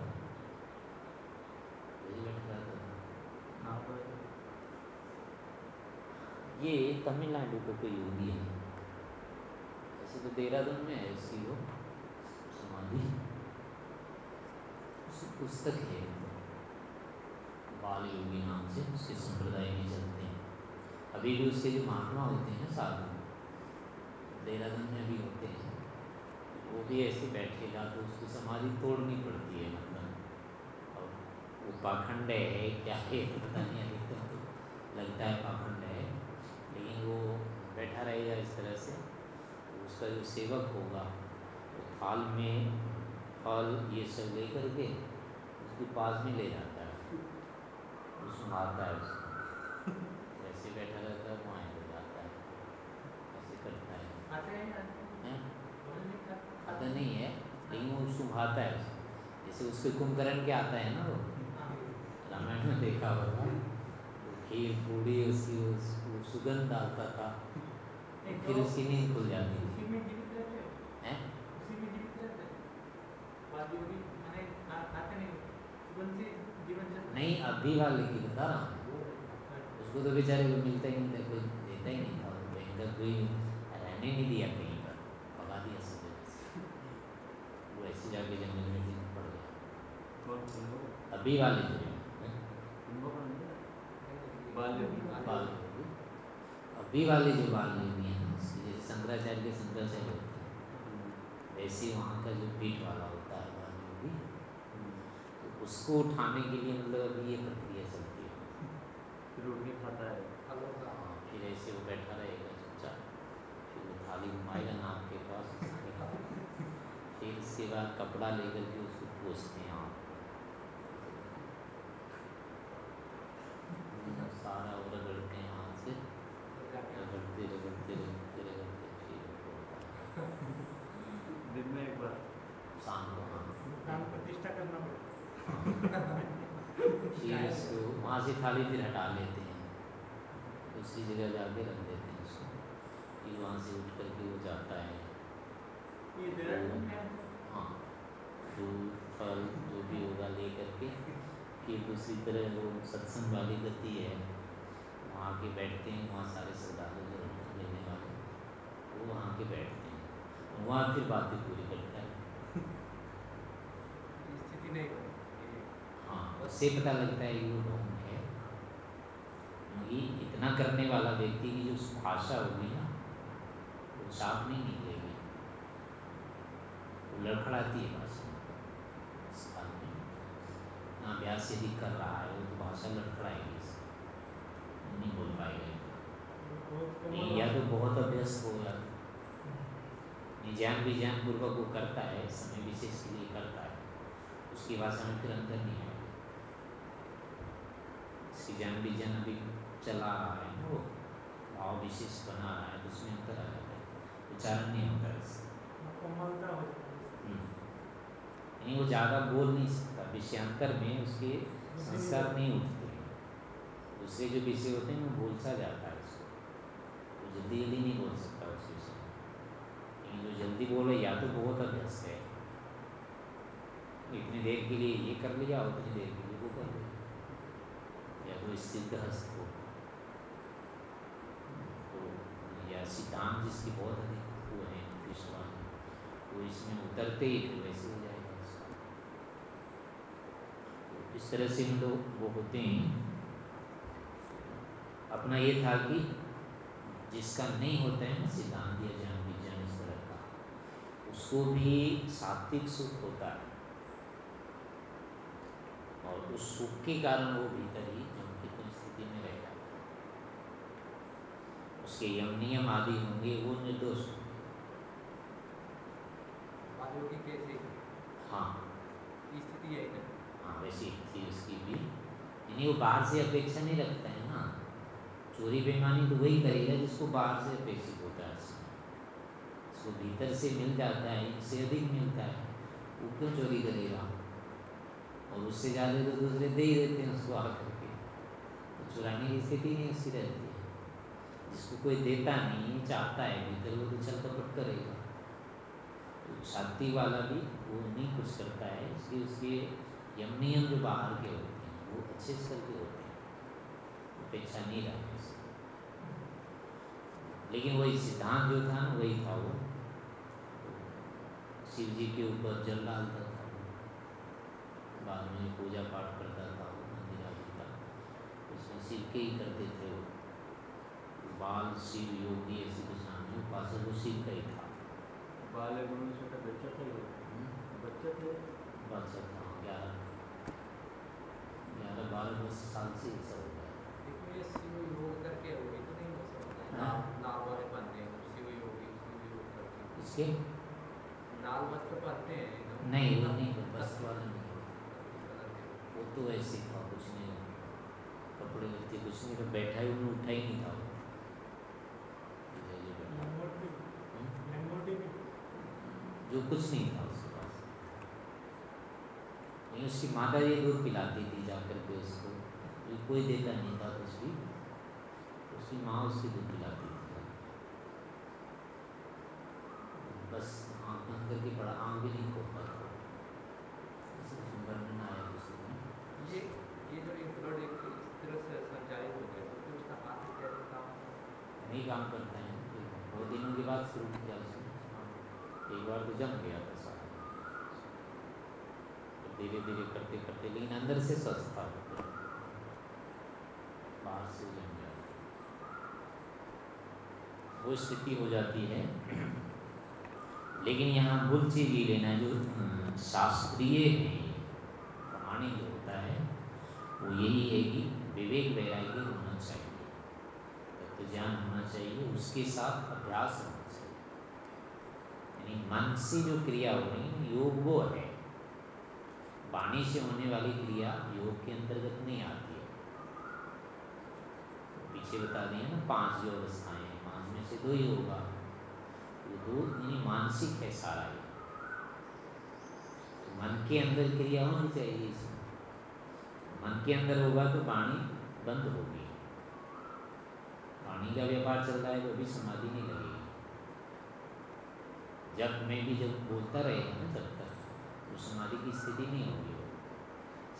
था। हाँ, ये तमिलनाडु का कोई योगी है। ऐसे तो देहरादून में है ऐसी वो समाधि। उसकी पुस्तक है बाल योगी नाम से उसके संप्रदाय में चलते अभी भी उसके जो महात्मा होते हैं साधु, देहरादून में भी होते हैं, वो भी ऐसे बैठेगा तो उसको समाधि तोड़नी पड़ती है मतलब। और वो पाखंड है, क्या है, पता नहीं अधिकतम तो लगता है पाखंड है, लेकिन वो बैठा रहेगा इस तरह से, उसका जो सेवक होगा, वो थाल में फल ये सब ले करके उसके पास में ले जाता है वो सुनाता है उसको वैसे बैठा रहता है वहाँ हो जाता है ऐसे करता है आते हैं आते हैं हैं? बोले नहीं है लेकिन वो सुंघाता है जैसे उसके कुंभकर्ण के आता है ना वो। हाँ, रामायण में देखा होगा। खीर पूड़ी उसकी उस- वो सुगंध डालता था। फिर तो उसकी नींद खुल जाती थी। उसी में जीवित रहते हैं? हैं? उसी में जीवित रहते हैं? बाद योगी माने खा- खाते नहीं अभी वाले की बता रहा हूँ। उसको तो बेचारे को मिलता ही नहीं था कोई देता ही नहीं था। भयंकर कोई रहने नहीं दिया कहीं पर भगा दिया सब वो ऐसे जाके जंगल में भी पड़ गया अभी वाले जो योगी अभी वाले जो बाल योगी हैं जैसे शंकराचार्य के शंकराचार्य होते हैं वैसे वहाँ का जो पीठ वाला होता है बाल योगी तो उसको उठाने के लिए मतलब अभी ये प्रक्रिया चलती है फिर उठ के खाता है फिर ऐसे वो बैठा रहेगा फिर वो थाली घुमाएगा नाक के पास इसके बाद कपड़ा लेकर के उसको पोछते हैं आप। सारा वो रगड़ते हैं हाथ से। रगड़ते रगड़ते रगड़ते रगड़ते है। दिन में एक बार। शाम को हाँ। काम प्रतिष्ठा करना पड़ता फिर वहाँ से थाली फिर हटा लेते हैं। दूसरी जगह जाके रख देते हैं। फिर वहाँ से उठ करके वो जाता है। में है? हाँ दूध फल जो भी होगा ले करके फिर दूसरी तरह वो सत्संग वाली गति है वहाँ के बैठते हैं वहाँ सारे श्रद्धालु जो लेने वाले वो वहाँ के बैठते हैं। वहाँ फिर बातें पूरी करता है। स्थिति हाँ। उससे पता लगता है ये ढोंग है। ये इतना करने वाला व्यक्ति की जो भाषा होगी ना नहीं निकलेगी लड़खड़ाती है भाषा काल ना अभ्यास यदि कर रहा है, वो तो भाषा लड़खड़ाएगी नहीं बोल पाएगा या तो। बहुत अभ्यस्त हो या निज़ाम विज्ञान पूर्वक वो करता है, समय विशेष के लिए करता है। उसकी भाषा में फिर अंतर नहीं आएगा सिजान विज्ञान अभी चला रहा है वो। भाव विशेष बना रहा है तो उसमें अंतर आ जाता है। उच्चारण नहीं होता हम्म। यानी वो ज़्यादा बोल नहीं सकता। विषयांतर में उसके संस्कार नहीं उठते। दूसरे जो विषय होते हैं, वो बोल सा जाता है उसको। वो जल्दी जल्दी नहीं बोल सकता उस विषय लेकिन जो जल्दी बोले या तो बहुत अभ्यस्त है। इतनी देर के लिए ये कर लिया उतनी देर के लिए वो कर लिया। या तो सिद्ध हस्त हो। तो या सिद्धांत जिसकी बहुत अधिक इसमें उतरते ही फिर वैसे हो जाएगा तो इस तरह से हम लोग वो होते हैं। अपना ये था कि जिसका नहीं होता है ना, सिद्धांत या ज्ञान विज्ञान इस तरह का, उसको भी सात्विक सुख होता है। और उस सुख के कारण वो भीतर ही जम की तो स्थिति में रह जाता है। उसके यम नियम आदि होंगे, वो निर्दोष होंगे। हाँ। स्थिति है हाँ वैसी थी उसकी भी। यानी वो बाहर से अपेक्षा नहीं रखता है ना। चोरी बेईमानी तो वही करेगा जिसको बाहर से अपेक्षित होता है। उसको भीतर से मिल जाता है इससे अधिक मिलता है वो क्यों चोरी करेगा? और उससे ज़्यादा तो दूसरे दे ही देते हैं उसको आकर के। तो चुराने की स्थिति नहीं उसकी रहती है। जिसको कोई देता नहीं चाहता है भीतर वो तो चल कपट करेगा। तो शांति वाला भी वो नहीं कुछ करता है, इसलिए उसके यम नियम जो बाहर के होते हैं, वो अच्छे स्तर के होते हैं। अपेक्षा नहीं रखते लेकिन वही सिद्धांत जो था ना, वही था वो। शिव जी के ऊपर जल डालता था। बाद में पूजा पाठ करता था वो मंदिर आदि का उसमें शिव के ही करते थे वो। बाल शिव योगी ऐसे कुछ नाम उपासक वो शिव का ही था। बाल मनुष्य का बच्चा थे वो। बच्चा थे? बादशाह था ग्यारह। ग्यारह दस साल से ऐसा हो गया देखो ये शिव योग करके हो तो नहीं हो सकता। हाँ। नाल नाल वाले पहनते हैं शिव योगी शिव योग करके। इसके नाल वस्त्र पहनते हैं नहीं वो नहीं वो बस वाला नहीं वो तो ऐसे था कुछ नहीं कपड़े कुछ नहीं बैठा ही उन्होंने उठा ही नहीं था। वो इधर जो बैठा। लंगोटी हम्म? लंगोटी भी जो कुछ नहीं था उसके पास। नहीं उसकी माता ये दूध पिलाती थी जाकर के उसको। जो कोई देता नहीं था कुछ भी उसकी माँ उसकी दूध पिलाती थी। बस आँख बंद करके बड़ा आँख भी नहीं था। ऐसे वर्णन आया उसमें ये ये जो एक ब्लड एक तरह से संचालित हो गया। तो उसका हाथ कैसे काम नहीं काम करता है। बहुत दिनों के बाद शुरू किया एक बार तो जम गया था सारा। तो धीरे धीरे करते करते लेकिन अंदर से स्वस्थ था। बाहर से जम गया। वो स्थिति हो जाती है। लेकिन यहाँ मूल चीज़ ये लेना जो शास्त्रीय है, प्रमाणिक जो होता है, वो यही है कि विवेक वैराग्य होना चाहिए। तत्व ज्ञान होना चाहिए, उसके साथ अभ्यास होना यानी मन से जो क्रिया हो रही है, योग वो है। वाणी से होने वाली क्रिया योग के अंतर्गत नहीं आती है। पीछे बता दिए ना, पाँच जो अवस्थाएँ हैं, पाँच में से दो ही। होगा ये दो यानी मानसिक है सारा ये। तो मन के अंदर क्रिया होनी चाहिए इसमें। मन के अंदर होगा तो वाणी बंद होगी। वाणी का व्यापार चल रहा है तो अभी समाधि नहीं लगेगी जब मैं भी जब बोलता रहेगा ना जब तक तो समाधि की स्थिति नहीं होगी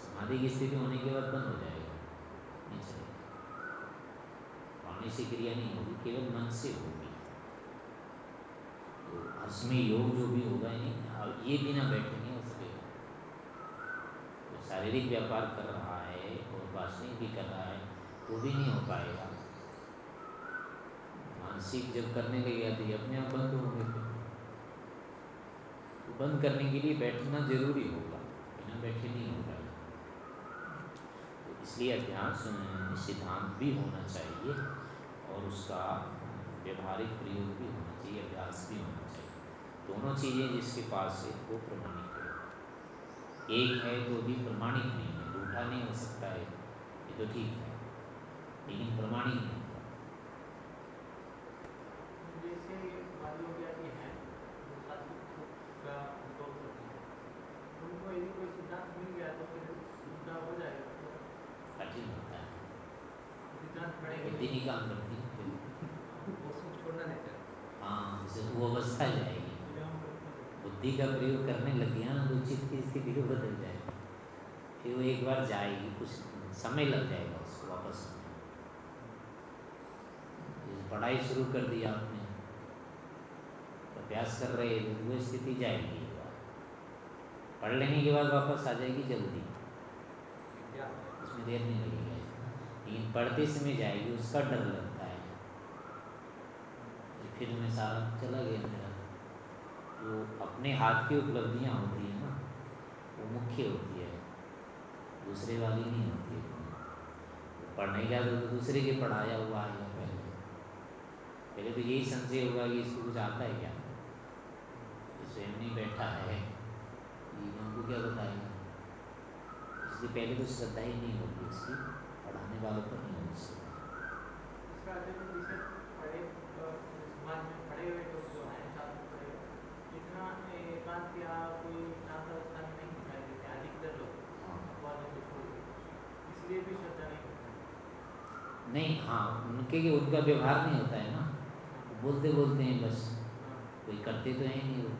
समाधि की स्थिति होने के बाद बंद हो जाएगा। नहीं से क्रिया नहीं होगी, केवल मन से होगी। तो असमय योग जो भी होगा ये बिना बैठे नहीं हो सकेगा। तो शारीरिक व्यापार कर रहा है और वासनिक भी कर रहा है, वो भी नहीं हो पाएगा। मानसिक जब करने लगेगा तो ये अपने आप बंद होंगे तो बंद करने के लिए बैठना ज़रूरी होगा, बिना बैठे नहीं होगा। तो इसलिए अभ्यास सिद्धांत भी होना चाहिए और उसका व्यवहारिक प्रयोग भी होना चाहिए, अभ्यास भी होना चाहिए। दोनों चीज़ें जिसके पास है, वो प्रमाणिक है। एक है तो भी प्रमाणिक नहीं है झूठा नहीं हो सकता है, ये तो ठीक है, लेकिन प्रमाणिक नहीं होगा जैसे वादियों के आदि हैं जो सात्विक सुख का अनुभव करते हैं उनको यदि कोई सिद्धांत मिल गया तो फिर उनका हो जाएगा तो कठिन होता है सिद्धांत छोड़ना नहीं चाहिए हाँ जैसे वो अवस्था जाएगी बुद्धि का प्रयोग करने लग गया ना तो चित्त की स्थिति को बदल जाएगी फिर वो एक बार जाएगी कुछ समय लग जाएगा उसको वापस पढ़ाई शुरू कर दी आपने अभ्यास कर रहे हैं वो स्थिति जाएगी एक बार पढ़ लेने के बाद वापस आ जाएगी जल्दी क्या? उसमें देर नहीं लगेगा। लेकिन पढ़ते समय जाएगी, उसका डर लगता है। फिर मैं सारा चला गया मेरा। जो अपने हाथ की उपलब्धियाँ होती हैं ना, वो मुख्य होती है। दूसरे वाली नहीं होती। है पढ़ने का तो दूसरे के पढ़ाया हुआ आएगा पहले। पहले तो यही संशय होगा कि इसको कुछ आता है क्या? स्वयं नहीं बैठा है। हमको क्या बताएगा? इसलिए पहले तो श्रद्धा ही नहीं होगी पढ़ाने वालों पर नहीं, हैं नहीं हाँ। उनके उनका व्यवहार नहीं होता है ना। बोलते बोलते हैं बस। कोई करते तो हैं नहीं वो,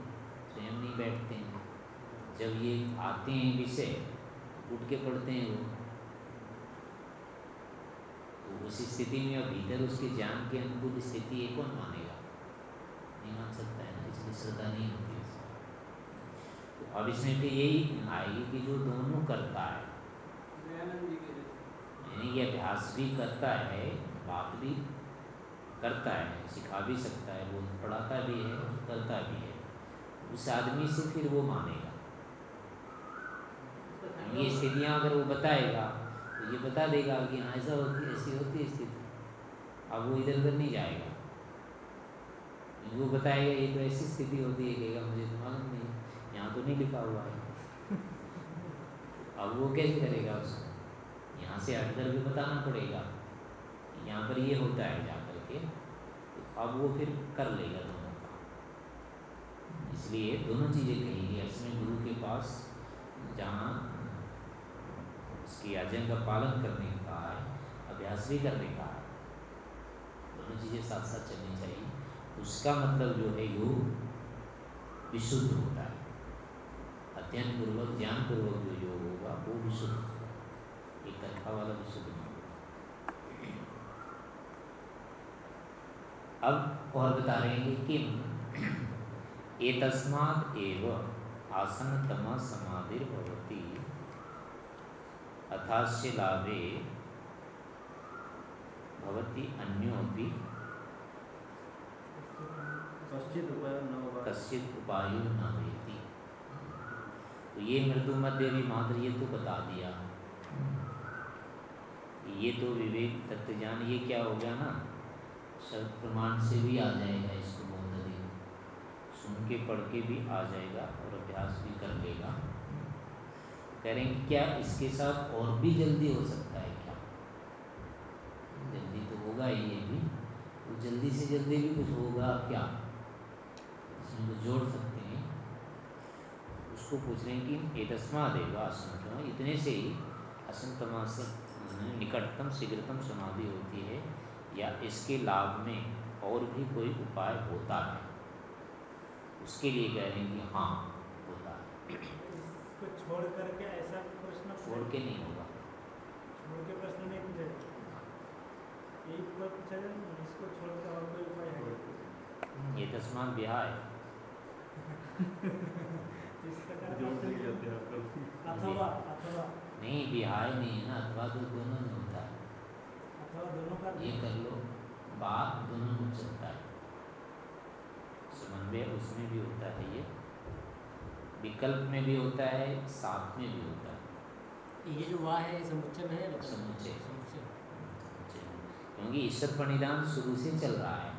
स्वयं नहीं बैठते हैं। जब ये आते हैं विषय, उठ के पढ़ते हैं वो। उस स्थिति में अब भीतर उसके ज्ञान के अनुकूल स्थिति है कौन मानेगा। नहीं मान सकता है ना इसलिए श्रद्धा नहीं होती तो अब इसमें फिर यही आएगी कि जो दोनों करता है यानी ये अभ्यास भी करता है बात भी करता है सिखा भी सकता है वो पढ़ाता भी है करता भी है उस आदमी से फिर वो मानेगा। ये स्थितियाँ अगर वो बताएगा तो ये बता देगा कि हाँ ऐसा होती, ऐसी होती है स्थिति। अब वो इधर उधर नहीं जाएगा। वो बताएगा, ये तो ऐसी स्थिति होती है, कहेगा, मुझे तो मालूम नहीं, यहाँ तो नहीं लिखा हुआ है। अब वो कैसे करेगा उसको? यहाँ से कर भी बताना पड़ेगा। यहाँ पर ये होता है जा कर के तो अब वो फिर कर लेगा दोनों का इसलिए दोनों चीज़ें कही गई इसमें गुरु के पास जहाँ उसकी आज्ञा का पालन करने का है, अभ्यास भी करने का है। दोनों चीज़ें साथ साथ चलनी चाहिए। उसका मतलब जो है योग विशुद्ध होता है। अध्ययन पूर्वक ज्ञान पूर्वक जो योग होगा, वो विशुद्ध एक तरफा वाला विशुद्ध नहीं होगा। अब और बता रहे हैं कि किम? तस्माद एव आसनतम समाधिर्भवती। अथास्य लाभे भवती अन्योपि कश्चित उपाय न कश्चित उपायो न वेति तो ये मृदु मध्य भी मात्र ये तो बता दिया। ये तो विवेक तत्व ज्ञान ये क्या हो गया ना? शब्द प्रमाण से भी आ जाएगा इसको बहुत अधिक सुन के पढ़ के भी आ जाएगा और अभ्यास भी कर लेगा। कह रहे हैं क्या? इसके साथ और भी जल्दी हो सकता है क्या? जल्दी तो होगा ही ये भी। तो जल्दी से जल्दी भी कुछ होगा क्या? कुछ जोड़ सकते हैं। उसको पूछ रहे हैं कि एतस्मा देवा असंतमा इतने से ही असंतमा से निकटतम, शीघ्रतम समाधि होती है या इसके लाभ में और भी कोई उपाय होता है? उसके लिए कह रहे हैं कि हाँ होता है। इसको छोड़ करके ऐसा प्रश्न छोड़ के नहीं होगा। छोड़ के प्रश्न नहीं पूछा। एक बार पूछा जाए इसको छोड़ के और कोई उपाय है? ये तस्मान ब्याह है। कर अथवा अथवा। नहीं बिहार नहीं है ना अथवा तो दोनों में होता है। अथवा दोनों का ये कर लो बात दोनों में चलता है। समन्वय उसमें भी होता है ये। विकल्प में भी होता है साथ में भी होता है। ये जो वाह है समुच्चय में है समुच्चय। समुच्चय। क्योंकि ईश्वर प्रणिधान शुरू से चल रहा है।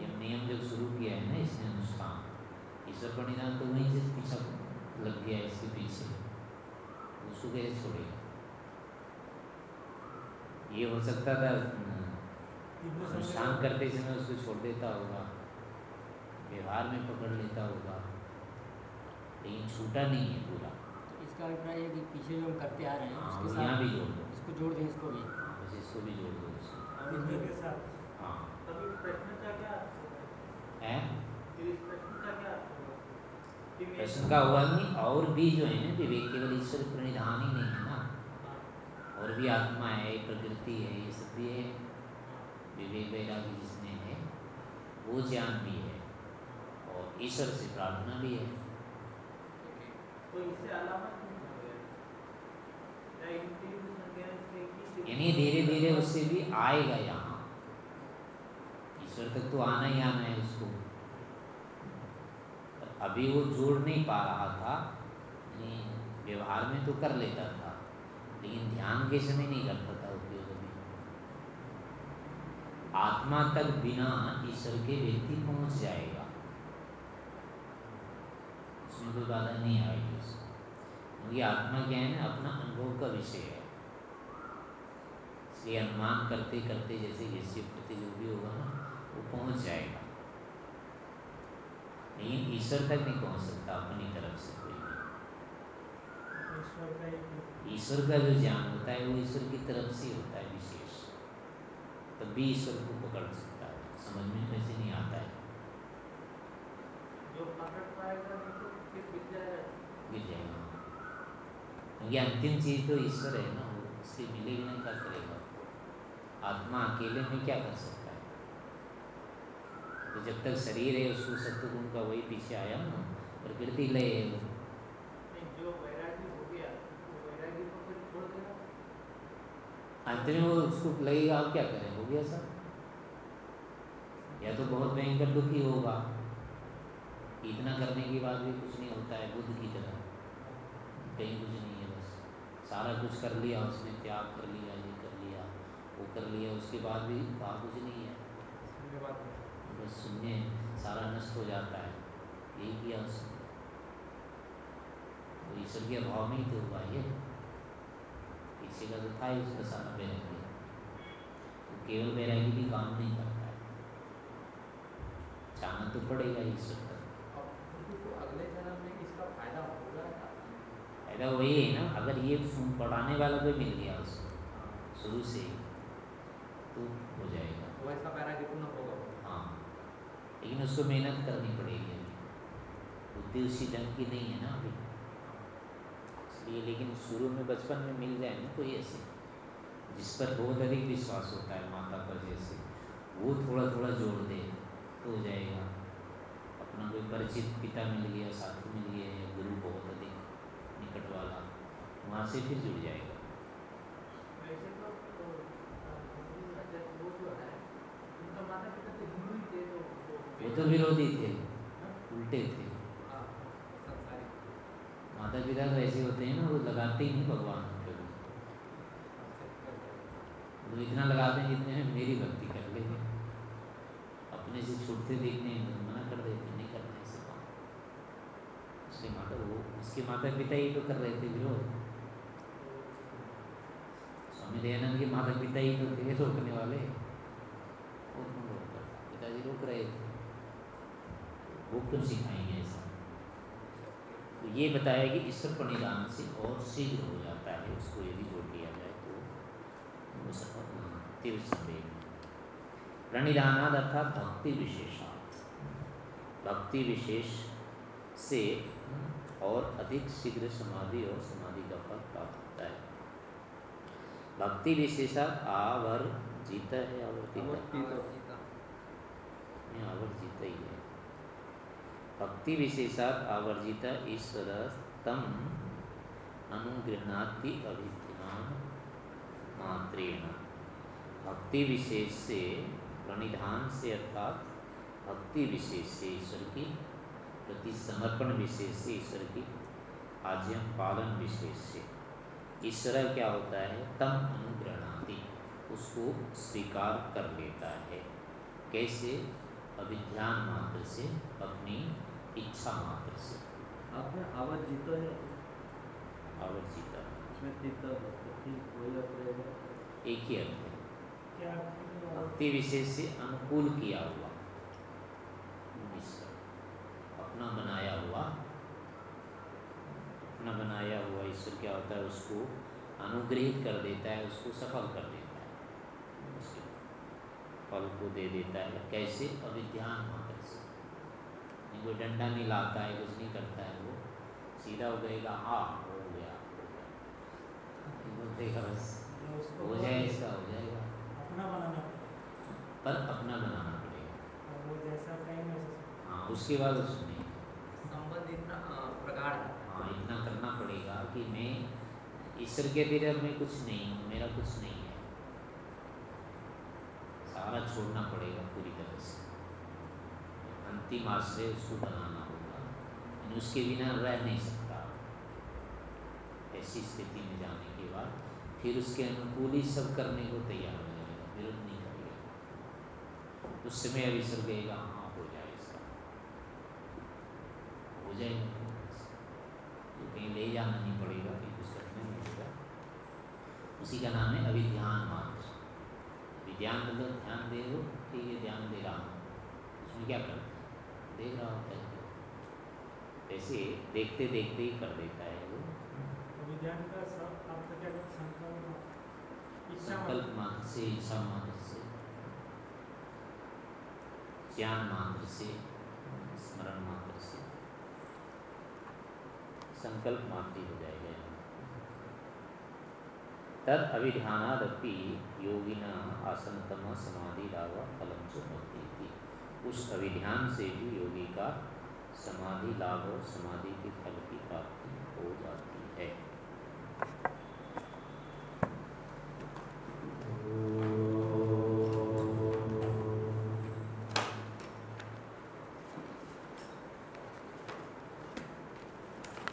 ये नियम जब शुरू किया है ना इसने अनुष्ठान ईश्वर प्रणिधान तो वहीं से पीछा लग गया इसके पीछे। उसको कैसे छोड़ेगा? ये हो सकता था अनुष्ठान करते समय उसको छोड़ देता होगा। व्यवहार में पकड़ लेता होगा। लेकिन छूटा नहीं है पूरा। तो इसका अभिप्राय है कि पीछे जो हम करते आ रहे हैं हाँ उसके यहाँ साथ भी जोड़ दो। इसको जोड़ दें इसको भी। हाँ, बस इसको भी जोड़ दो उसको तीव्र के साथ? हाँ। तभी प्रश्न का क्या अर्थ होगा? है? इस प्रश्न का क्या अर्थ कि प्रश्न का हुआ नहीं और भी जो है ना विवेक केवल ईश्वर प्रणिधान ही नहीं है ना। हाँ, और भी आत्मा है प्रकृति है ये सब भी है। विवेक वैराग्य जिसमें है वो ज्ञान भी है। और ईश्वर से प्रार्थना भी है। तो यानी धीरे धीरे उससे भी आएगा यहाँ। ईश्वर तक तो आना ही आना है उसको। अभी वो जोड़ नहीं पा रहा था यानी व्यवहार में तो कर लेता था लेकिन ध्यान के समय नहीं करता था उपयोग अभी आत्मा तक बिना ईश्वर के व्यक्ति पहुँच जाएगा। उसमें कोई बाधा नहीं आएगी क्योंकि आत्मा क्या है ना अपना अनुभव का विषय है। इसलिए अनुमान करते करते जैसे जैसे प्रति जो भी होगा ना वो पहुँच जाएगा। लेकिन ईश्वर तक नहीं पहुँच सकता अपनी तरफ़ से कोई भी। ईश्वर का जो ज्ञान होता है वो ईश्वर की तरफ़ से होता है विशेष। तब भी ईश्वर को पकड़ सकता है। समझ में कैसे नहीं आता है। जो पकड़ पाएगा गिर जाएगा क्योंकि अंतिम चीज़ तो ईश्वर है ना वो उससे मिलेगी नहीं क्या करेगा? आत्मा अकेले में क्या कर सकता है? तो जब तक शरीर है उसको सत्य गुण का वही पीछे आया ना प्रकृति लय है वो। हो अंत में वो उसको लगेगा अब क्या करें? हो गया सब? या तो बहुत भयंकर दुखी होगा। इतना करने के बाद भी कुछ नहीं होता है बुद्ध की तरह। कहीं कुछ नहीं है बस। सारा कुछ कर लिया उसने त्याग कर लिया ये कर लिया वो कर लिया उसके बाद भी कहा कुछ नहीं है। सुनने बस शून्य सारा नष्ट हो जाता है। यही किया उसने। तो ईश्वर के अभाव में ही तो हुआ ये। पीछे का तो था ही उसका सारा वैराग्य तो केवल वैराग्य भी काम नहीं करता है। जाना तो पड़ेगा ईश्वर तक अब बुद्धि को अगले जन्म में इसका फ़ायदा होगा या फ़ायदा वही है ना अगर ये पढ़ाने वाला कोई मिल गया उसको शुरू से ही तो हो जाएगा। वैसा वैरागी पूर्ण होगा? हाँ लेकिन उसको मेहनत करनी पड़ेगी अभी। बुद्धि उसी ढंग की नहीं है ना अभी। इसलिए लेकिन शुरू में बचपन में मिल जाए ना कोई ऐसे जिस पर बहुत अधिक विश्वास होता है माता पर जैसे वो थोड़ा थोड़ा जोड़ दे तो हो जाएगा। अपना कोई परिचित पिता मिल गया साथी मिल गया या गुरु बहुत निकट वाला वहाँ से फिर जुड़ जाएगा। तो तो, वो तो वो तो विरोधी थे उल्टे थे। हाँ, माता पिता तो ऐसे होते हैं ना वो लगाते ही नहीं भगवान पे वो वो इतना लगाते हैं जितने में मेरी भक्ति कर लेंगे। अपने से छूटते देखने मना कर देते नहीं करना ऐसे काम इसलिए माता वो, उसके माता पिता ही तो कर रहे थे विरोध। स्वामी दयानंद के माता पिता ही तो थे, रोकने वाले। पिताजी रोक रहे थे। वो क्यों सिखाएँगे ऐसा? तो ये बताया कि ईश्वर प्रणिधान से और शीघ्र हो जाता है उसको यदि जोड़ लिया जाए तो। वो सफल तीव्र संदेह प्रणिधानाद अर्थात भक्ति विशेषा भक्ति विशेष से और अधिक शीघ्र समाधि और समाधि का फल प्राप्त होता है। भक्ति विशेषा आवर जीता है। आवर्तित नहीं आवर्जित ही है। भक्ति विशेषात आवर्जित ईश्वर तम अनुगृहणाति अभिज्ञान मात्रेण। भक्ति विशेष से प्रणिधान से अर्थात भक्ति विशेष से ईश्वर की प्रति समर्पण विशेष से ईश्वर की आज्ञा पालन विशेष से ईश्वर क्या होता है? तम अनुग्रहणाति उसको स्वीकार कर लेता है। कैसे? अभिध्यान मात्र से अपनी इच्छा मात्र से। आपने आवाज़ जीता है। अर्थ रहेगा एक ही अर्थ है। भक्ति विशेष से अनुकूल किया हुआ ईश्वर अपना बनाया हुआ। अपना बनाया हुआ ईश्वर क्या होता है? उसको अनुग्रहित कर देता है उसको सफल कर देता है। उसके फल को दे देता है। कैसे? अविध्यान मात्र से। नहीं कोई डंडा नहीं लाता है कुछ नहीं करता है वो। सीधा हो गएगा हाँ हो गया हो गया। बस। हो जाए इसका हो जाएगा। अपना बनाना पड़ेगा। पर अपना बनाना पड़ेगा। हाँ उसके बाद उसमें संबंध इतना प्रगाढ़ है। इतना करना पड़ेगा कि मैं ईश्वर के अधीन मैं कुछ नहीं हूँ, मेरा कुछ नहीं है। सारा छोड़ना पड़ेगा पूरी तरह से। अंतिम आश्रय उसको बनाना होगा। उसके बिना रह नहीं सकता। ऐसी स्थिति में जाने के बाद फिर उसके अनुकूल ही सब करने को तैयार हो जाएगा विरोध नहीं करेगा। उस समय अब ईश्वर कहेगा हाँ हो जाए इसका जाएगा तो कहीं ले जाना नहीं पड़ेगा कुछ करना नहीं पड़ेगा उसी का नाम है अभिध्यान मात्र अभिध्यान मतलब ध्यान दे दो ठीक है ध्यान दे रहा हूँ उसमें क्या करते हैं? देख रहा होता है ऐसे देखते देखते ही कर देता है वो का संकल्प मात्र से, इच्छा मात्र से, ज्ञान मात्र से, स्मरण मात्र संकल्प मात्र हो जाएगा तद अभिध्यानादपि योगिना आसनतम समाधि लाभ फलम चुनौती थी उस अभिध्यान से भी योगी का समाधि लाभ और समाधि के फल की प्राप्ति हो जाती है।